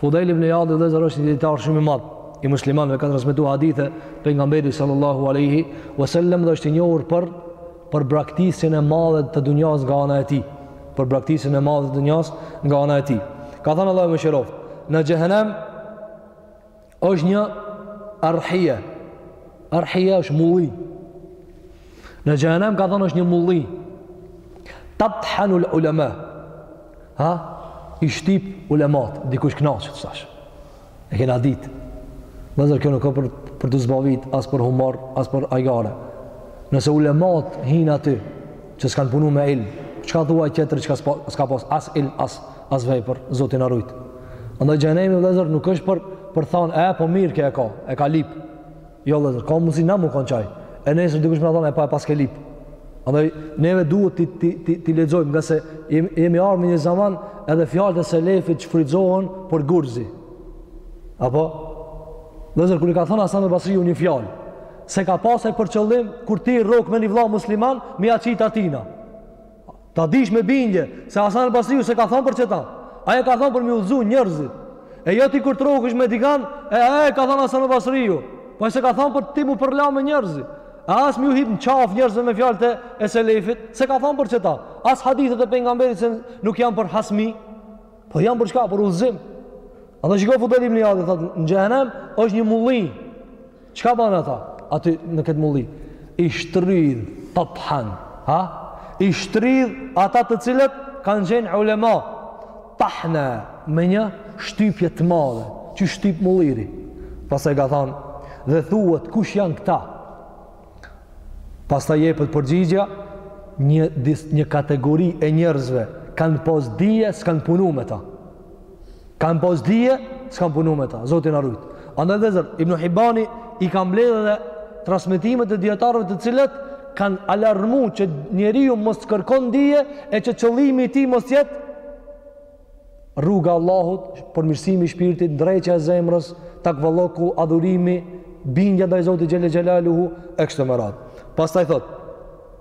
Fudejl ibn Ijadi vëllezër është një dijetar shumë i madh i muslimanëve ka transmetu hadithe pejgamberit sallallahu alaihi wasallam dhe është i njohur për për braktisjen e madhe të dunjas nga ana e tij. Për braktisjen e madhe të dunjas nga ana e tij. Ka thënë Allahu e mëshiroftë, në xhehenem është një arhije. Arhije është mulli. Në xhehenem ka thonë është një mulli. Tathanul ulama. Ha? I shtip ulemat, dikush kënaqet tash. E kena ditë. Vllezër kjo nuk ka për, për të zbavit, as për humor, as për hajgare. Nëse ulemat hinë aty, që s'kanë punu me ilm, çka thua tjetër që s'ka pas as ilm, as, as vepër, Zoti na rujt. Andaj xhehenemi, vllezër, nuk është për, për thanë, e, po mirë ke e ka, e ka lip. Jo vllezër, ka mundësi na mu kanë qaj. E nesër dikush me ta thonë e pa e paske lip. Andaj neve duhet t'i t'i t'i, t'i lexojmë ngase jemi, jemi ardh në një zaman edhe fjalët e selefit shfrytëzohen për gurzi. Apo vllezër, kur i ka thonë Hasan al Basriu një fjalë, s'e ka pas aj për qëllim, kur ti rrok me një vlla musliman, me ia qit atina. Ta dish me bindje se Hasan al Basriu s'e ka thonë për qeta. Ai e ka thonë për m'i udhëzu njerëzit. E jo ti kur t'rrokesh me dikan, e e ka thonë Hasan al Basriu. Po ai s'e ka thonë për ti mu përla me njerëzit. E as me iu hip në qafë njerëzve me fjalët e, e selefit, s'e ka thonë për qeta. As hadithet e pejgamberit se nuk janë për hasmi, po janë për çka, për udhëzim. Ate shiko, Fudajl ibn Ijadi thotë në xhehenem është një mulli. Çka ban ata, aty në këtë mulli? I shtridh, tathan, ha? I shtridh ata të cilët kanë qenë ulema, tahne, me një shtypje të madhe, që shtyp mulliri. Pastaj ka thanë, dhe thuhet, kush janë këta? Pastaj jepet përgjigja, një, një kategori e njerëzve, kanë pas dije, s'kanë punu me ta. Kanë pas dije, s'kanë punu me ta, Zoti na rujt. Andaj vllezër, Ibn Hibani i ka mbledh edhe transmetimet e dijetarëve të cilët kanë alarmu që njeriu mos të kërkon dije e që qëllimi i tij mos jetë rruga e Allahut, përmirësimi i shpirtit, ndreqja e zemrës, takvallëku, adhurimi, bindja ndaj Zotit xhele xhelaluhu, e kështu me radhë. Pastaj thotë,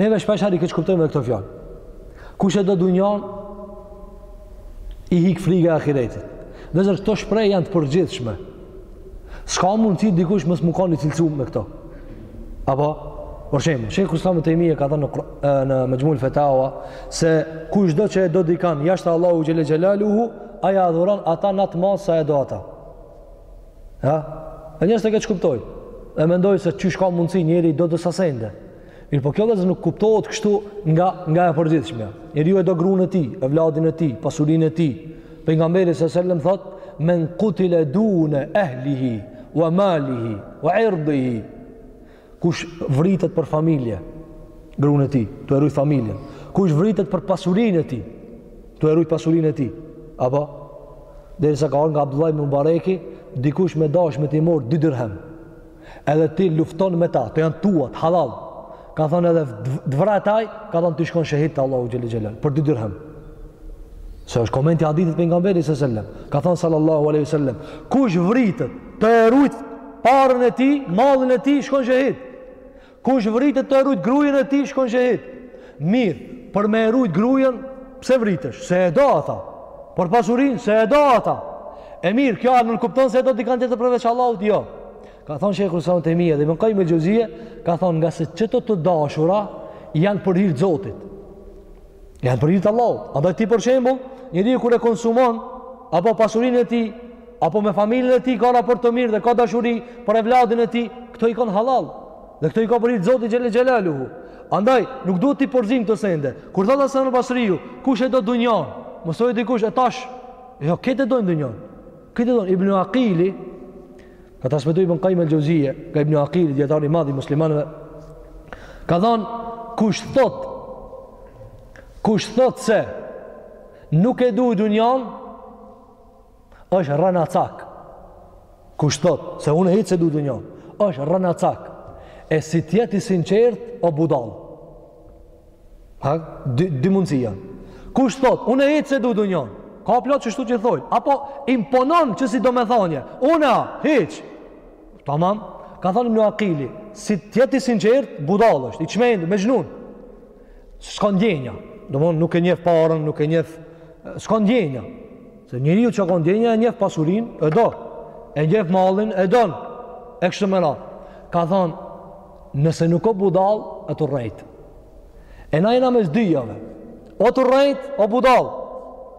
Neve shpeshherë i keqkuptojmë këto fjalë. Kush e do dunjan i hik frika e ahiretit. Vllezër këto shprehje janë të përgjithshme. S'ka mundësi dikush mos mu kanë i cilësu me këto. Apo, për shembull, Shejhul Islam Ibn Tejmije ka thënë në, në Mexhmul Fetava, se kushdo që e do dikan, jashtë Allahut xhele xhelaluhu, ai e adhuron ata në atë masë sa e do ata. Ha? E njerëzit e keqkuptojnë. E mendojnë se qysh ka mundësi njeri do disa sende. Mirëpo kjo vllezër nuk kuptohet kështu nga, nga e përgjithshme. Njeriu e do grunë e tij, evladin e tij, pasurinë e tij. Pejgamberi se sellem thot, men kutile dune ehlihi, wa malihi, wa irdihi. Kush vritet për familje, grun e tij, tu e rujt familjen. Kush vritet për pasurinë e tij, tu e rujt pasurinë e tij. Apo, derisa ka ardh nga Abdullah ibn Mubareki, dikush me dash me t'i marrë dy dërhem. Edhe ti lufton me ta, të janë tuat, hallall. Ka thonë edhe t'vret ai, ka thonë ti shkon shehid te Allahu Xhel-le Xhelal, për dy dërhem. Se është koment i hadithit Pejgamberit alejhi selam. Ka thonë sallallahu aleyhi sallem, kush vritet Tu e rujt paren e tij, mallin e tij, shkon shehid. Kush vritet tu e rujt grujën e tij, shkon shehid. Mirë, për me e rujt grujën, pse vritesh? Se e do ata. Për pasurinë, se e do ata. E mirë, kjo a nënkupton se e do dikan tjetër përveç Allahut? Jo. Ka thonë Shejhul Islam Ibn Tejmije dhe Ibn Kajjim el-Xheuzije, ka thonë ngase qëto të dashura janë për hir të Zotit. Janë për hir të Allahut. Andaj ti për shembull, njeri kur e konsumon, apo pasurinë e tij, apo me familjen e tij ka raport të mirë dhe ka dashuri për evladin e tij, këto i kanë hallall. Dhe këto i ka për hir të Zotit Xhel-le Xhelaluhu. Andaj nuk duhet t'i përzim këto sende. Kur thotë Hasan al-Basriu, kush e do dunjan? Mos thojë dikush e tash, jo këtë do dunjan. Këtë do Ibn Aqili, ka transmetu Ibn Qayyim al-Jawziyye, nga Ibn Aqili dietar i madh i muslimanëve. Ka thanë kush thotë kush thotë se nuk e du dunjan, është rrenacak, kush thot, se unë hiç s'e du dunjan, është rrenacak, e si t'jetë i sinqertë, o budall. Ha, dy, dy mundësi janë. Kush thot, unë hiç s'e du dunjan, ka plot që shtu që thojnë, apo imponon që si me thonë, unë a, hiç, tamam, ka thonë Ibn Aqili, si t'jetë i sinqertë, budall është, i çmendë, mexhnun, s'ka ndjenja, domethonë nuk e njef paren, nuk e njef S'ka ndjenja. Se njeriu që ka ndjenja e njef pasurinë, e do. E njef mallin, e don. E kështu me radhë. Ka thonë, nëse nuk o budall, është tu rrejt. E na jena mes dyjave. O tu rrejt, o budall.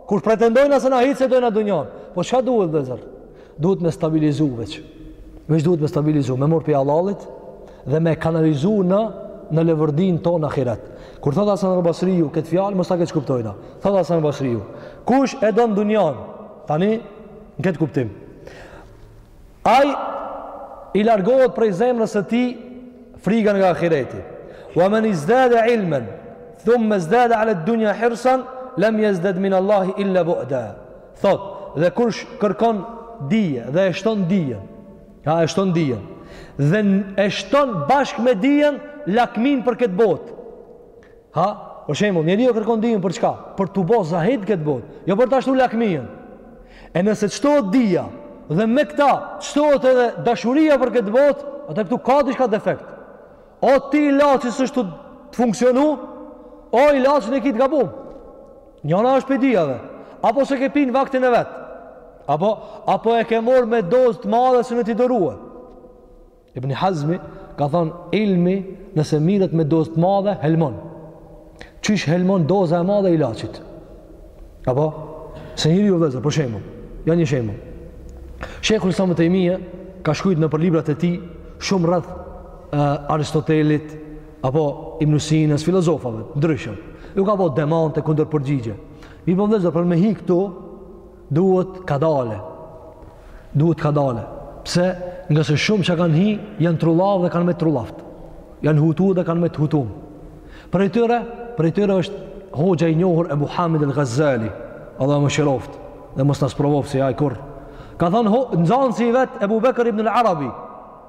Kur pretendojna se na hiç s'e dojna dunjan. Po çka duhet, vllezër? Duhet me stabilizu veç. Veç duhet me stabilizu. Me marr prej hallallit, dhe me kanalizu në në leverdinë tonë ahiret. Kur thot Hasan al-Basriu këtë fjalë, mos ta keqkuptojna. Thot Hasan al-Basriu, kush e don dunjan? Tani në këtë kuptim. Ai i largohet prej zemrës së tij frika nga ahireti. Wa man izdada ilman thumma izdada ala ad-dunya hirsan lam yazdad min Allahi illa bu'da. Thot, dhe kush kërkon dije dhe e shton dijen, Ja e shton dijen. Dhe e shton bashkë me dijen lakminë për këtë botë. Ha? Për shembull, njeriu e kërkon dijen për çka? Për t'u bo zahid këtë botë. Jo për ta shtu lakminë. E nëse shtohet dija dhe me këta shtohet edhe dashuria për këtë botë, atëherë këtu ka diçka defekt. O ti ilaçi s'është tu funksionu, o ilaçin e ki të gabum. Njona është prej dyjave. Apo s'e ke pi në vaktin e vet. Apo, apo e ke marrë me dozë të madhe se, të nderuar. Ibn Hazmi ka thonë ilmi nëse merret me dozë të madhe, helmon. Qysh helmon doza e madhe e ilaçit. Apo? Se njeriu vllezër, për shembull. Ja një shembull. Shejhul Islam Tejmije, ka shkrujt nëpër librat e tij, shumë rreth uh, Aristotelit, apo Ibnu Sinës, filozofave, ndryshëm. Ju ka bo demante, kundërpërgjigje. Mirëpo vllezër, për me hi këtu, Duhet kadale. Duhet kadale. Pse? Ngase shumë që kanë hi, janë trullav dhe kanë met trullavt. Janë hutu dhe kanë met të hutum. Prej tyre, prej tyre është hoxha i njohur Ebu Hamid el Gazali. Allah e mëshiroftë dhe mos na sprovoftë si ai, kur ka thonë nxansi i vet, Ebu Bekër ibn el Arabi.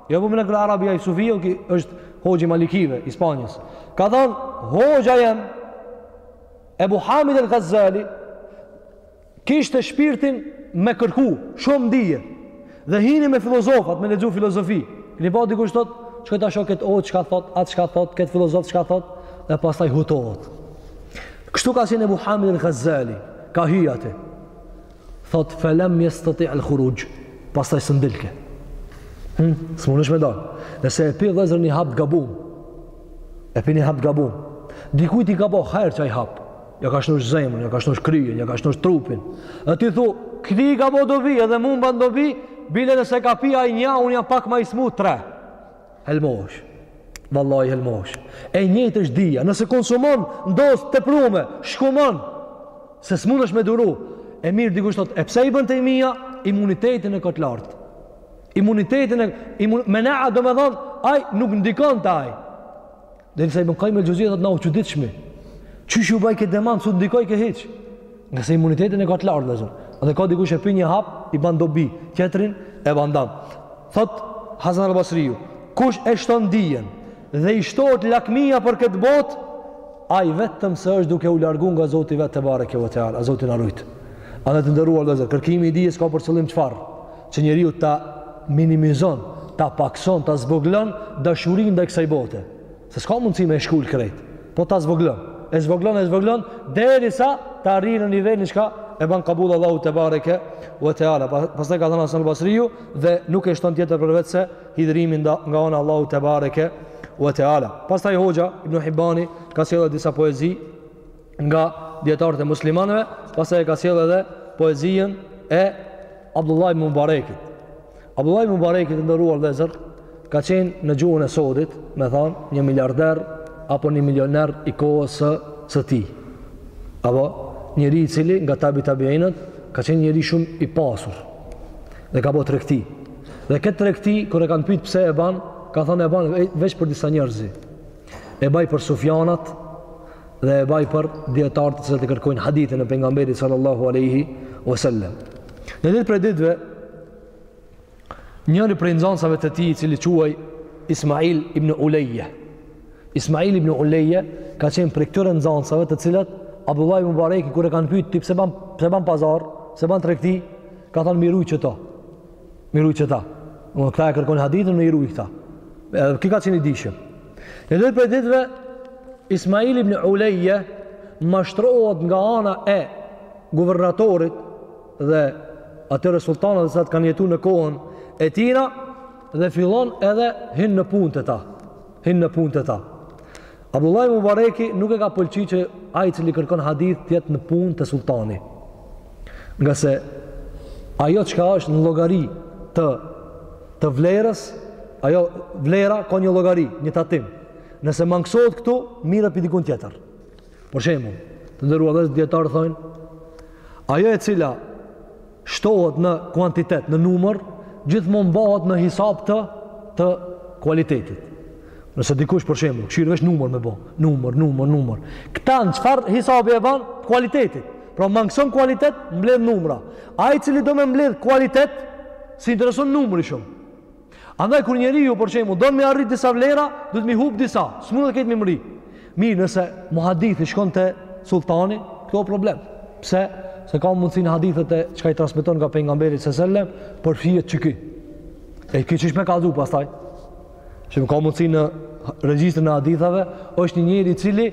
Jo Ebu Bekër ibn el Arabi, ai sufiu, ky është hoxha i Malikive, i Spanjës. Ka thonë, hoxha jem, Ebu Hamid el Gazali, Kishte shpirtin me kërku shumë n'dije. Dhe hini me filozofat, me lexu filozofi. Keni pa dikush thot, çka ta shoh këtë ot, çka thot, at çka thot, këtë filozof çka thot, dhe pastaj hutohet. Kështu ka qenë Ebu Hamid el Gazali, ka hy aty. Thot felem yastati al-khuruj. Pastaj s'un dilke. Hm, s'mundesh me dal. Nëse e pi vllezër ni hap gabum. E pi ni hap gabum. Dikujt i ka bo hajr qaj hap. Ja ka shnosh zemrën, ja ka shnosh kryen, ja ka shnosh trupin. Dhe ti thu, këtij i ka bo dobi edhe mu m'ban dobi, bile nëse ka pi ai nja, unë jam pak ma i smut, tre. Helmohesh. Vallahi helmohesh. E njëjtë është dija. Nëse konsumon n'dozë të teprume, shkumon, se s'mundesh me duru. E mirë dikush thot, e pse Ibn Tejmija, imunitetin e ka të lartë. Imunitetin e... Imun, menea domethonë, ai nuk ndikon te ai. Derisa Ibn Kajjim el Xhevzi thot na u çuditshmi. Qysh ju bajke demant, s'u ndikojke hiç. Ngase imunitetin e ka të lartë, vllezër. Dhe ka dikush e pi një hap, i ban dobi, tjetrit i ban dam. Thot, Hasan al-Basriju, kush e shton dijen, dhe i shtohet lakmia për këtë botë, ai vetëm se është duke u largu nga Zoti i vet tebareke ve teala, Zoti na rujtë. Edhe të nderuar vllezër, kërkimi i dijes ka për qëllim çfarë? Që njeriu ta minimizon, ta pakëson, ta zvoglon dashurin ndaj kësaj bote. Se s'ka mundësi me e shkull krejt. Po ta zvoglon. E zvoglon, e zvoglon, deri sa të arrijë në nivel në shka e ban kabul Allahu tebareke ue teala. Pastaj ka thënë Hasan al-Basriu dhe nuk e shton tjetër përveçse hidhërimin nga ana Allahu tebareke ue teala. Pastaj hoxha, Ibn Hibani, ka sjellë disa poezi nga dijetarët e muslimanëve, pastaj e ka sjell edhe poezinë e Abdullah Mubarekit. Abdullah Mubarekit të nderuar vëllezër, ka qenë në gjuhën e sodit, me thanë, një miliarder apo një milioner i kohës së, së tij. Apo, njeri i cili nga tabi tabiinët, ka qenë njeri shumë i pasur dhe ka bo tregti. Dhe këtë tregti, kur e kanë pyt pse e ban, ka thënë e baj veç për disa njerëz. E baj për sufjanat dhe e baj për dietarët të cilët e kërkojnë hadithin e pejgamberit sallallahu alaihi wasallam. Një ditë prej ditëve njëri prej nxënësave të tij i cili quhej Ismail ibn Ulayya. Ismail ibn Ulayya ka qenë prej këtyre nxënësave të cilët Abdullah ibn Mubarak kur e kanë pyet ti pse ban pse ban pazar, pse ban tregti, ka thënë m'i rujt qëta. M'i rujt qëta. Këta e kërkojnë hadithin me i rujt këta. Edhe ky ka qenë i dijshëm. Një ditë prej ditëve, Ismail ibn Ulejje mashtrohet nga ana e guvernatorit dhe atyre sulltanëve të cilët kanë jetu në kohën e tina dhe fillon edhe hin në punë te ta. Hin në punë te ta. Abdullah ibn Mubareki nuk e ka pëlqy që ai i cili kërkon hadith të jetë në punë te sulltani. Ngase ajo çka është në llogari të të vlerës, ajo vlera ka një llogari, një tatim. Nëse mangësohet këtu, mirret dikun tjetër. Për shembull, të nderuar, dijetarët thonë, ajo e cila shtohet në kuantitet, në numër, gjithmonë bëhet në hisab të të kualitetit. Nëse dikush për shembull kshyr veç numër me bo, numër, numër, numër. Këta n' çfarë hisabi e bën? Kualitetit. Pra mangëson kualitet, mbledh numra. Ai i cili do me mbledh kualitet, s'i intereson numri shumë. Andaj kur njeriu për shembull don me arrit disa vlera, duhet m'i hup disa, s'mundet krejt m'i mrri. Mirë, nëse muhadithi shkon te sultani, kjo është problem. Pse? Se ka mundësi në hadithet çka i transmeton nga pejgamberi sallallahu alajhi wasallam përfihet çky. E kish me kallzu pastaj. Që ka mundësi në regjistrin e hadithave, është njëri i cili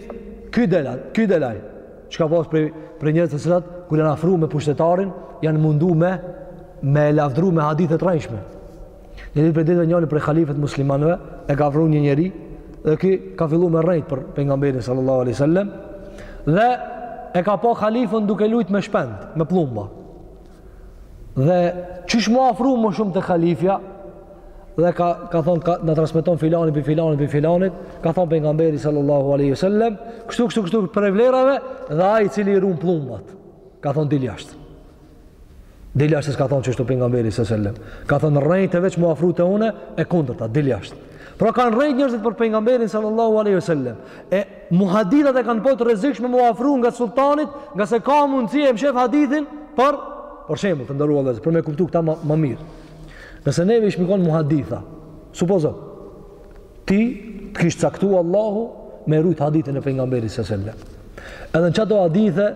ky delat, ky delaj. Çka pas prej, prej njerëz të cilat kur janë afru me pushtetarin, janë mundu me, me e lavdru me hadithe të rrejshme. Një ditë prej ditëve njëri prej halifëve muslimanëve e ka afru një njeri dhe ky ka fillu me rrejt për pejgamberin sallallahu alaihi wasallam dhe e ka pa halifën duke lujt me shpend, me pllumba. Dhe qysh m'u afru më shumë te halifja, dhe ka, ka thonë, ka, na transmeton filani pi filanit pi filanit, ka thonë pejgamberi sallallahu aleyhi sallem, kështu, kështu, kështu, prej vlerave, dhe ai i cili i run pllumat, ka thonë dil jashtë. Dil jashtë, s'ka thonë qështu pejgamberi sallallahu ka thonë rrejte veç m'u afru te une, e kundërta, dil jashtë. Pra kanë rrejt njërëzit për pejgamberin sallallahu aleyhi sallem, e Muhadithat e kanë bo të rrezikshme mu afru nga sultanit, ngase ka mundësi e mshef hadithin, për, për shembull, të nderuar vllezër, për me kuptu këta më, më mirë. Nëse neve ishmi konë muhaditha, supozo, ty të kish caktu Allahu me rujt hadithin e pejgamberit sallem. Edhe në qato hadithe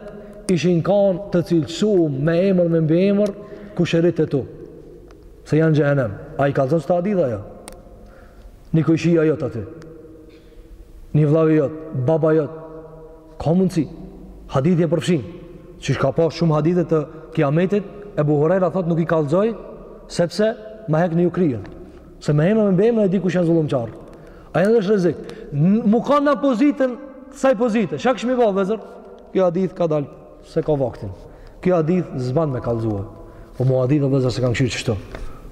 ishin kanë të cilësum me emër me mbiemër kushërit e tu. Se janë n'xhehenem. A i kallzojshe këto hadithe a jo? Ni kojshi jot aty. një vllavi jot, baba jot, ka mundësi. Hadithi e përfshin. Qysh ka pas shumë hadithe të kiametit, Ebu Hurejra thot nuk i kallzoj, sepse ma hekni ju kryen. Se me emna me mbiemna e di kush janë zullumqarë. A janë dhe është rrezik. Mu kanë n'pozitën e asaj pozite. Çka kish me ba, vllezër? Kjo hadith kadalë. S'e ka vaktin. Kjo hadith s'ban me kallzu. Po muhadithi, vllezër, s'e ka kshyr qështu.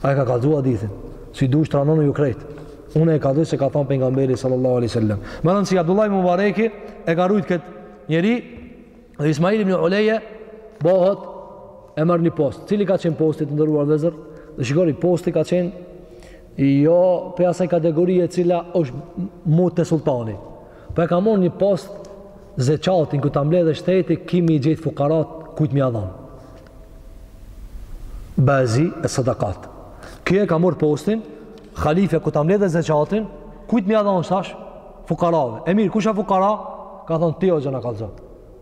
Aj e ka kallzu hadithin. Si dush tranonu ju krejt. Unë e kallzoj se ka thonë pejgamberi sallallahu alai sallam. Me thënë si Abdullah ibn Mubareki e ka rujt këtë njeri dhe Ismail ibn Uleje bohet e merr një post. Cili ka qenë posti, të nderuar vllezër? Dhe shikoni, posti ka qenë jo pej asaj kategorie e cila është mu te sultani. Po e ka marr një post zeqatin kur ta mbledhë shteti ki mi i gjejt fukarat kujt mi ja dhan. Bazi e sadakat. Ky e ka marr postin halifja kur ta mbledhë zeqatin kujt mi ja dhan tash fukarave. E mirë kush a fukara? Ka thon ti hoxha na kallxon.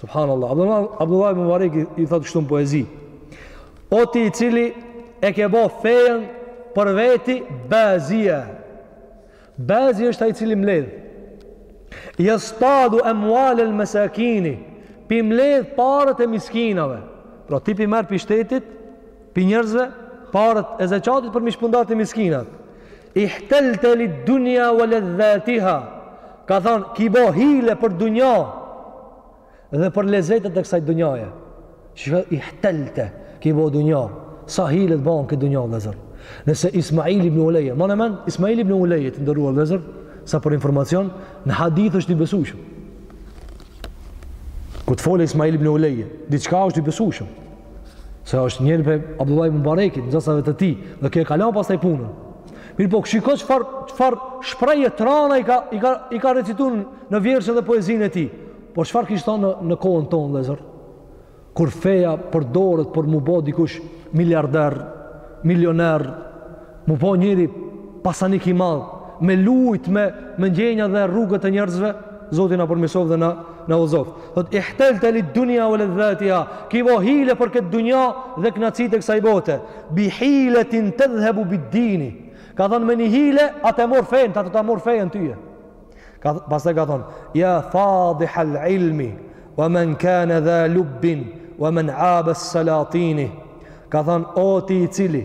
Subhanallah. Abdullah, Abdullah ibn Mubarak i thotë kështu në poezi. O ti i cili e ke bo fejen për veti bazia. Bazi është ai i cili mbledh. Yastadu amwal al-masakin. Pi mbledh paret e miskinave. Pra ti pi merr pi shtetit, pi njerëzve paret e zakatit për mi shpërnda te miskinat. Ihtellte li dunja wa ledhatiha, ka thënë, ki bo hile për dunja dhe për lezetet e kësaj dunjaje. Shiko, ihtellte, ki bo dunja, sa hilet bahen n'këtë dunja, vllezër. Nëse Ismail ibn Uleje, mani n'men, Ismail ibn Uleje të nderuar vllezër, sa për informacion, në hadith është i besushëm. Kur t'fole Ismail ibn Uleje, diçka është i besushëm. Se është njëri prej Abdullah ibn Mubarekit, nxansave të tij, dhe kjo e kalon pastaj punën. Mirëpo, shiko çfarë, çfarë shprehje të rana i ka, i ka, i ka recitu në vjershën dhe poezinë e tij. Po çfarë kish thanë, në kohën tonë, vllezër? Kur feja përdoret, për mu bo dikush miliarder, milioner, Mu bo njeri pasanik i madh, me lujt me me ndjenja dhe rrugët e njerëzve, Zoti na përmirësoft dhe na na udhëzoft. Thot ihtelte lid dunya wa ladhatiha, ki bo hile për këtë dunja dhe kënaqësitë e kësaj bote. Bi hiletin tadhhabu bid dini. Ka thënë me një hile e ta mor fejën, e ta mor fejën tyje. Ka pastaj ka thënë ya fadih al ilmi wa man kana dha lubin wa man aba salatini. Ka thënë o ti i cili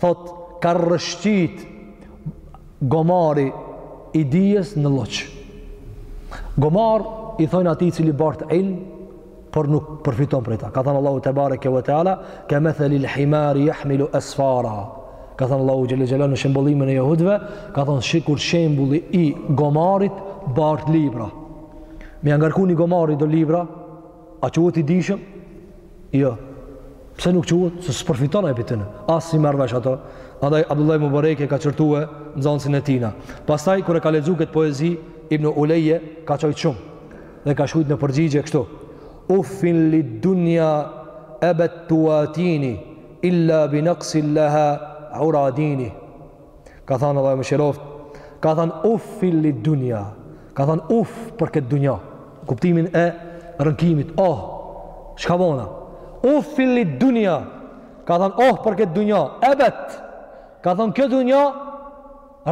Thot ka rrëshqit gomari i dijes në lloç. Gomar i thojnë atij i cili bart ilm, por nuk përfiton prej ta. Ka thënë Allahu tebareke ve teala, "Ka mathali al-himar yahmilu asfara." Ka thënë Allahu xhelel xhelal në shembullimin e jehudëve, ka thënë sikur shembulli i gomarit bart libra. Me ja ngarku një gomari do libra, A quhet i dijshëm? Jo. Pse nuk quhet? Se s'përfiton ai prej tyne. As si merr vesh ato. Andaj Abdullah ibn Mubarak e ka qortue nxënësin e tina. Pastaj kur e ka lexuar këtë poezi Ibn Uleyje ka qajt shumë dhe ka shkrujt në përgjigje kështu. Uffin lid dunya ebet tuatini illa bi naqsin laha ura dini. ka thënë Allahu e mëshiroft, ka thënë uffin lid dunya, ka thënë uf për këtë dunja, kuptimin e rënkimit, oh, çka bona, uffin lid dunya, ka thënë oh për këtë dunja, ebet, ka thënë kjo dunja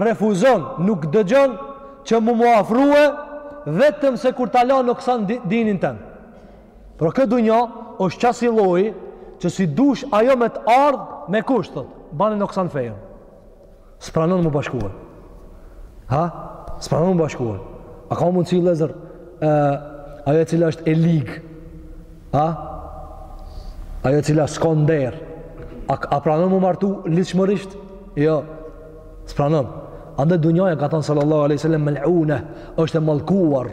refuzon, nuk dëgjon, që mu mu afrue, vetëm se kur ta la noksan dinin tem. Por kjo dunja është qasi lloji që si dush ajo me të ardh me kusht, thot, bani noksan fejën. S'pranon mu bashkuar. Ha? S'pranon mu bashkuar. A ka mundësi vllezër, ajo e cila është e ligë? Ha? Ajo e cila s'ka nder? A, a pranon mu martu ligjshmërisht? Jo. S'pranon. Andaj dunjaja ka thonë sallallahu aleyhi sallam mel'une, është e malkuar.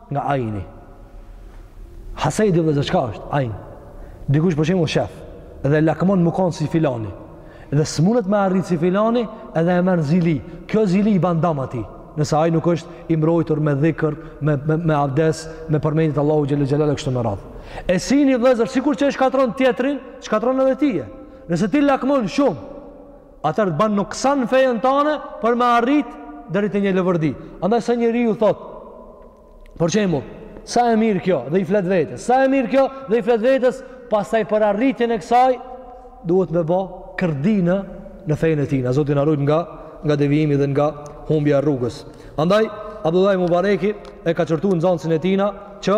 Nga ajni. Hasedi vëllezër çka është? Ajn. Dikush për shembull shef edhe lakmon mu kon si filani. Dhe s'munet me arrit si filani edhe e merr zili. Kjo zili i ban dam atij. Nëse ai nuk është i mbrojtur me dhikr, me me, me abdes, me përmendje të Allahu xhelel xhelal kështu me radhë. E syni vëllezër sikur që e shkatron tjetrin, shkatron edhe tyje. Nëse ti lakmon shumë, Atëherë të ban nuksan fejën tane për me arrit deri te një lëvërdi. Andaj sa njeriu thot, për shembull, sa e mirë kjo dhe i flet vetes. Sa e mirë kjo dhe i flet vetes, pastaj për arritjen e kësaj duhet me bo kërdinë në fejën e tina. Zoti na rujt nga nga devijimi dhe nga humbja e rrugës. Andaj Abdullah Mubareki e ka qortu nxanësin e tina që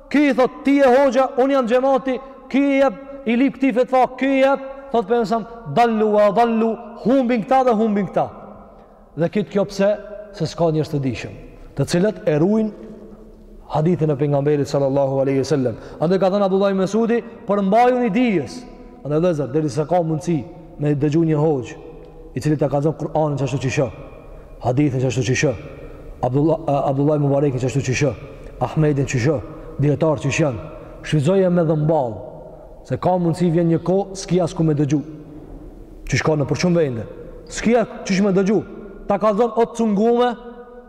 Ky i thot ti je hoxha, un jam xhemati, ky i jep i lip këtij fetva, ky i jep, thot për sa dallu wa adallu, humbin këta dhe humbin këta. Dhe krejt kjo pse se s'ka njerëz të dijshëm, të cilët e rujn hadithin e pejgamberit sallallahu alaihi wasallam. Andaj ka thënë Abdullah ibn Mesudi, përmbajuni dijes. Andaj vëllazër, derisa ka mundsi me dëgju një hoxh, i cili ta kallzon Kur'anin qashtu qysh o, hadithin qashtu qysh o, Abdullah, Abdullah Mubarekin qashtu qysh o, Ahmedin qysh o, dijetarët qysh jan, shfrytëzoje me dhëmballë, se ka mundësi vjen një kohë, s'ki as ku me dëgju, qysh ka nëpër shumë vende, s'ki as qysh me dëgju, ta kallzon o të cungume,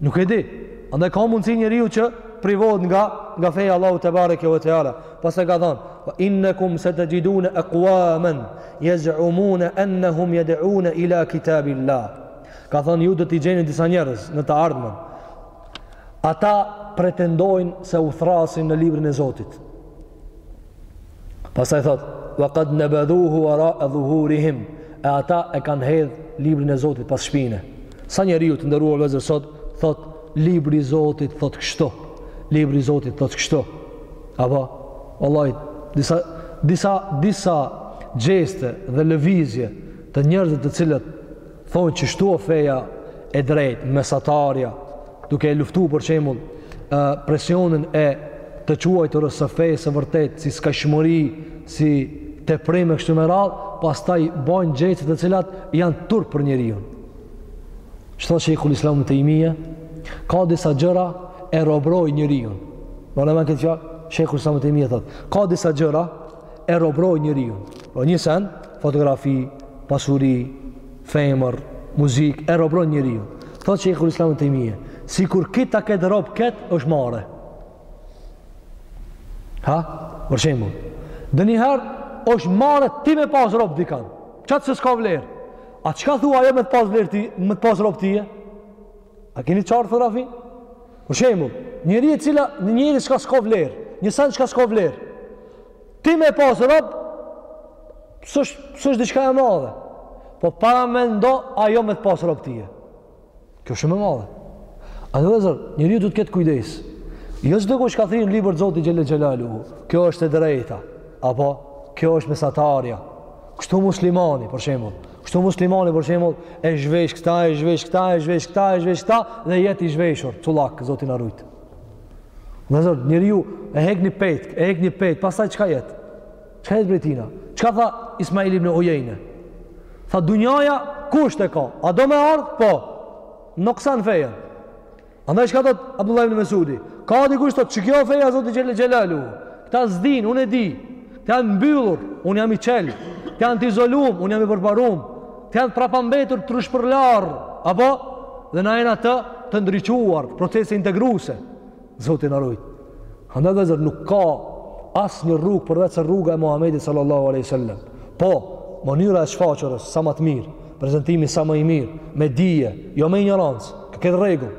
Nuk e di. Andaj ka mundësi njeriu që privohet nga nga feja e Allahut tebareke ve teala. Pastaj ka thanë: "Wa innakum satajidun aqwaman yaz'umun annahum yad'un ila kitabillah." Ka thanë ju do të gjeni disa njerëz në të ardhmen. Ata pretendojnë se u thrasin në librin e Zotit. Pastaj thot, wa qad nabadhuhu wara'a dhuhurihim, e ata e kanë hedh librin e Zotit pas shpine. Sa njeriu të nderuar vëllezër sot thot libri i Zotit thot kështu. Libri i Zotit thot kështu. Apo vallahi disa disa disa gjeste dhe lëvizje të njerëzve të cilët Thonë qështu o feja e drejt, mesatarja, duke e luftu për shembull presionin e të quajturës së fejë së vërtet, si skajshmëri, si teprim e kështu me radhë, pastaj bojnë gjeste të cilat janë turp për njeriun. Thot Shejhul Islam ibn Tejmije, ka disa gjëra e robrojn njeriun. Mani n'men këtë fjalë, Shejhul Islam ibn Tejmije thotë, ka disa gjëra e robrojn njeriun. Po një sen, Fotografi, pasuri, femër, muzikë e robron njeriun. Thotë Shejhul Islam ibn Tejmije, sikur ky ta ketë rob këtë, është marre. Ha? Për shembull. Donjëherë, është marre ti me pas rob dikanë. Qatë se s'ka vlerë. A çka thua ajo me të pas vlerë ti, me të pas rob tije? A keni qartë fotografi? Për shembull. Njeri e cila, njeri çka s'ka vlerë. Një sen çka s'ka vlerë. Ti me pas rob, s'është diçka e madhe. Po paramendo, ajo me të pas rob tije. Kjo shumë e madhe. Andaj vllezër, njeriu do të ketë kujdes. Jo çdokush ka thirr në libër të Zotit xhele xhelaluhu. Kjo është e drejta. Apo, kjo është mesatarja. Kështu muslimani, për shembull. Kështu muslimani, për shembull, e zhvesh këta, e zhvesh këta, e zhvesh këta, e zhvesh këta, dhe jet i zhveshur. Cullak, Zoti na rujt. Vllezër, njeriu e hek një petk, e hek një petk, pastaj çka jet? Çka jet brejtina? Çka tha Ismail ibn Ujejne? Tha, dunjaja, kusht e ka. A do me ardhë? Po. Noksan fejën. Andaj çka thot Abdullah ibn Mesudi? Ka dikush thot që kjo feja Zotit xhele xhelaluhu Këta s'din, unë e di. Ata janë mbyllur, unë jam i çel. Ata janë të izolum, unë jam i përparum. Ata janë prapambetur, trushpërlarë. Apo? Dhe na jena të, të ndriçuar, procese integruse. Zoti na rujt. Andaj vllezër, nuk ka asnjë rrugë përveç se rruga e Muhammedit sallallahu aleyhi sallam. Po, mënyra e shfaqjes, sa më të mirë, prezentimi sa më i mirë, me dije, jo me injorancë, këtë rregull.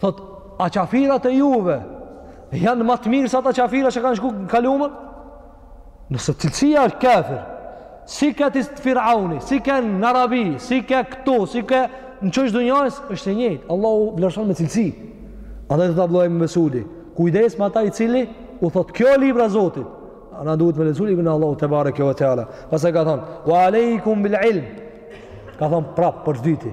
Thot, a qafirat e juve janë më të mirë se ata qafira që kanë shku në të kalumën? Nëse cilësia është kafir, sikur te firauni, sikur në Arabi, sikur këtu, sikur në qosh të dunjas, është e njëjtë. Allahu vlerëson me cilësi. Andaj thot Abdullah ibn Mesudi. Kujdes me ata i cili u thot kjo libra Zotit. Andaj duhet me lexu librin e Allahut tebareke ve teala. Pastaj ka thon: "Wa aleikum bil ilm." Ka thon prap për së dyti.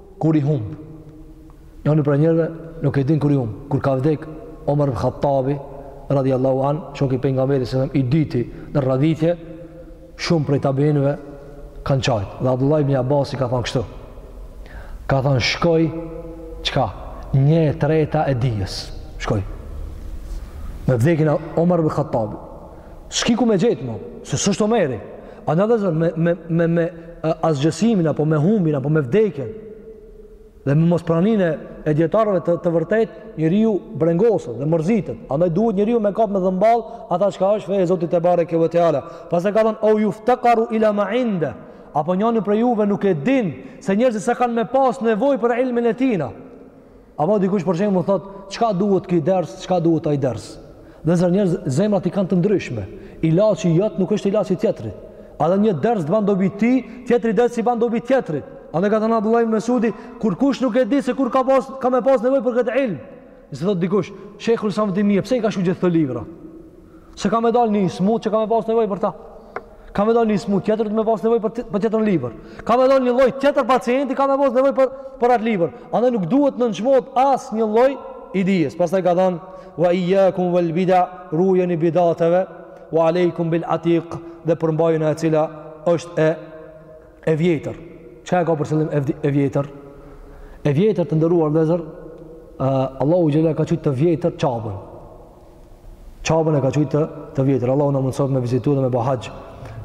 kur i humb. Njani prej njerëzve nuk e din kur i humb. Kur ka vdek Omer ibn Khattabi radhiyallahu an, shoku i pejgamberit sa i dyti në radhitje, shumë prej tabiinëve kanë qajtë. Dhe Abdullah ibn Abbas i ka thanë kështu. Ka thanë shkoi çka? Një e treta e dijes. Shkoi. Me vdekjen e Omer ibn Khattabi. S'ki ku me gjetë mo, se s'osht Omeri. Andaj vllezër, me, me, me, me asgjësimin, apo me humbjen, apo me vdekjen, dhe me mospraninë e, e dijetarëve të, të vërtetë, njeriu brengoset dhe mërzitet. Andaj duhet njeriu me kap me dhëmballë, ata çka është fe e Zotit tebareke ve teala. Pastaj ka thonë, o juftekaru ila ma inde, apo njani prej juve nuk e din, se njerëzit sa kanë me pas nevoj për ilmin e tina. Apo dikush për shembull thot, çka duhet ky ders, çka duhet ai ders. Vllezër, njerëzit zemrat i kanë të ndryshme. Ilaçi jot nuk është ilaçi tjetrit. Andaj një ders të ban dobi ti, tjetri ders i ban dobi tjetrit. Andaj ka thënë Abdullah ibn Mesudi, kurkush nuk e di se kur ka pas ka me pas nevojë për këtë ilm. Nëse thot dikush, shejhul islam ibn Tejmije, pse i ka shkru gjithë këto libra? Se ka me dalë një i smut që ka me pasë nevoj për ta. Ka me dalë një i smut tjetër do me pasë nevoj për, për tjetrën libër. Ka me dalë një lloj tjetër pacienti ka me pasë nevoj për, për atë libër. Andaj nuk duhet me u nënçmu asnjë lloj i dijes. Pastaj ka thanë, wa ijakum vel bida, rujuni bidateve, wa alejkum bil atik, dhe përmbajuni asaj e cila është e, e vjetër. Çka e ka për qëllim e, e vjetër? E vjetër të nderuar vëllezër, Allahu xhelle e ka qujt të vjetër Qabën. Qabën e ka qujtë të, të vjetër. Allahu na mundësoftë me vizitu dhe me bo haxh.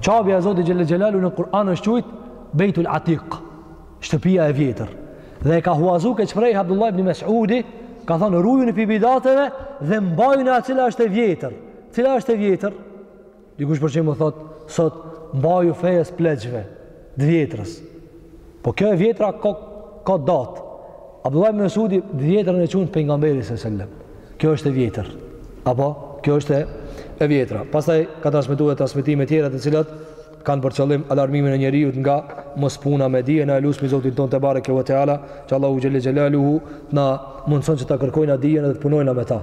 Qabja e Zotit xhelle xhelaluhu në Kur'an është qujtë Bejtul Atik, shtëpia e vjetër. Dhe e ka huazu këtë shprehje Abdullah ibn Mesudi, ka thonë rujuni pi bidateve dhe mbajuni asaj e cila është e vjetër. Cila është e vjetër? Dikush për çembull thot sot mbaju fesë pleqve të vjetrës. Po kjo e vjetra ka ka datë. Abdullah ibn Mesudi të vjetrën e çon te pejgamberi sallallahu alajhi wasallam. Kjo është e vjetër. Apo kjo është e e vjetra. Pastaj ka transmetu transmetime tjera të cilat kanë për qëllim alarmimin e njeriut nga mospuna me dijen e lusmi Zotin tonë tebareke ve teala që Allahu xhelle xhelaluhu të na mundson që ta kërkojna dijen dhe të punojna me ta.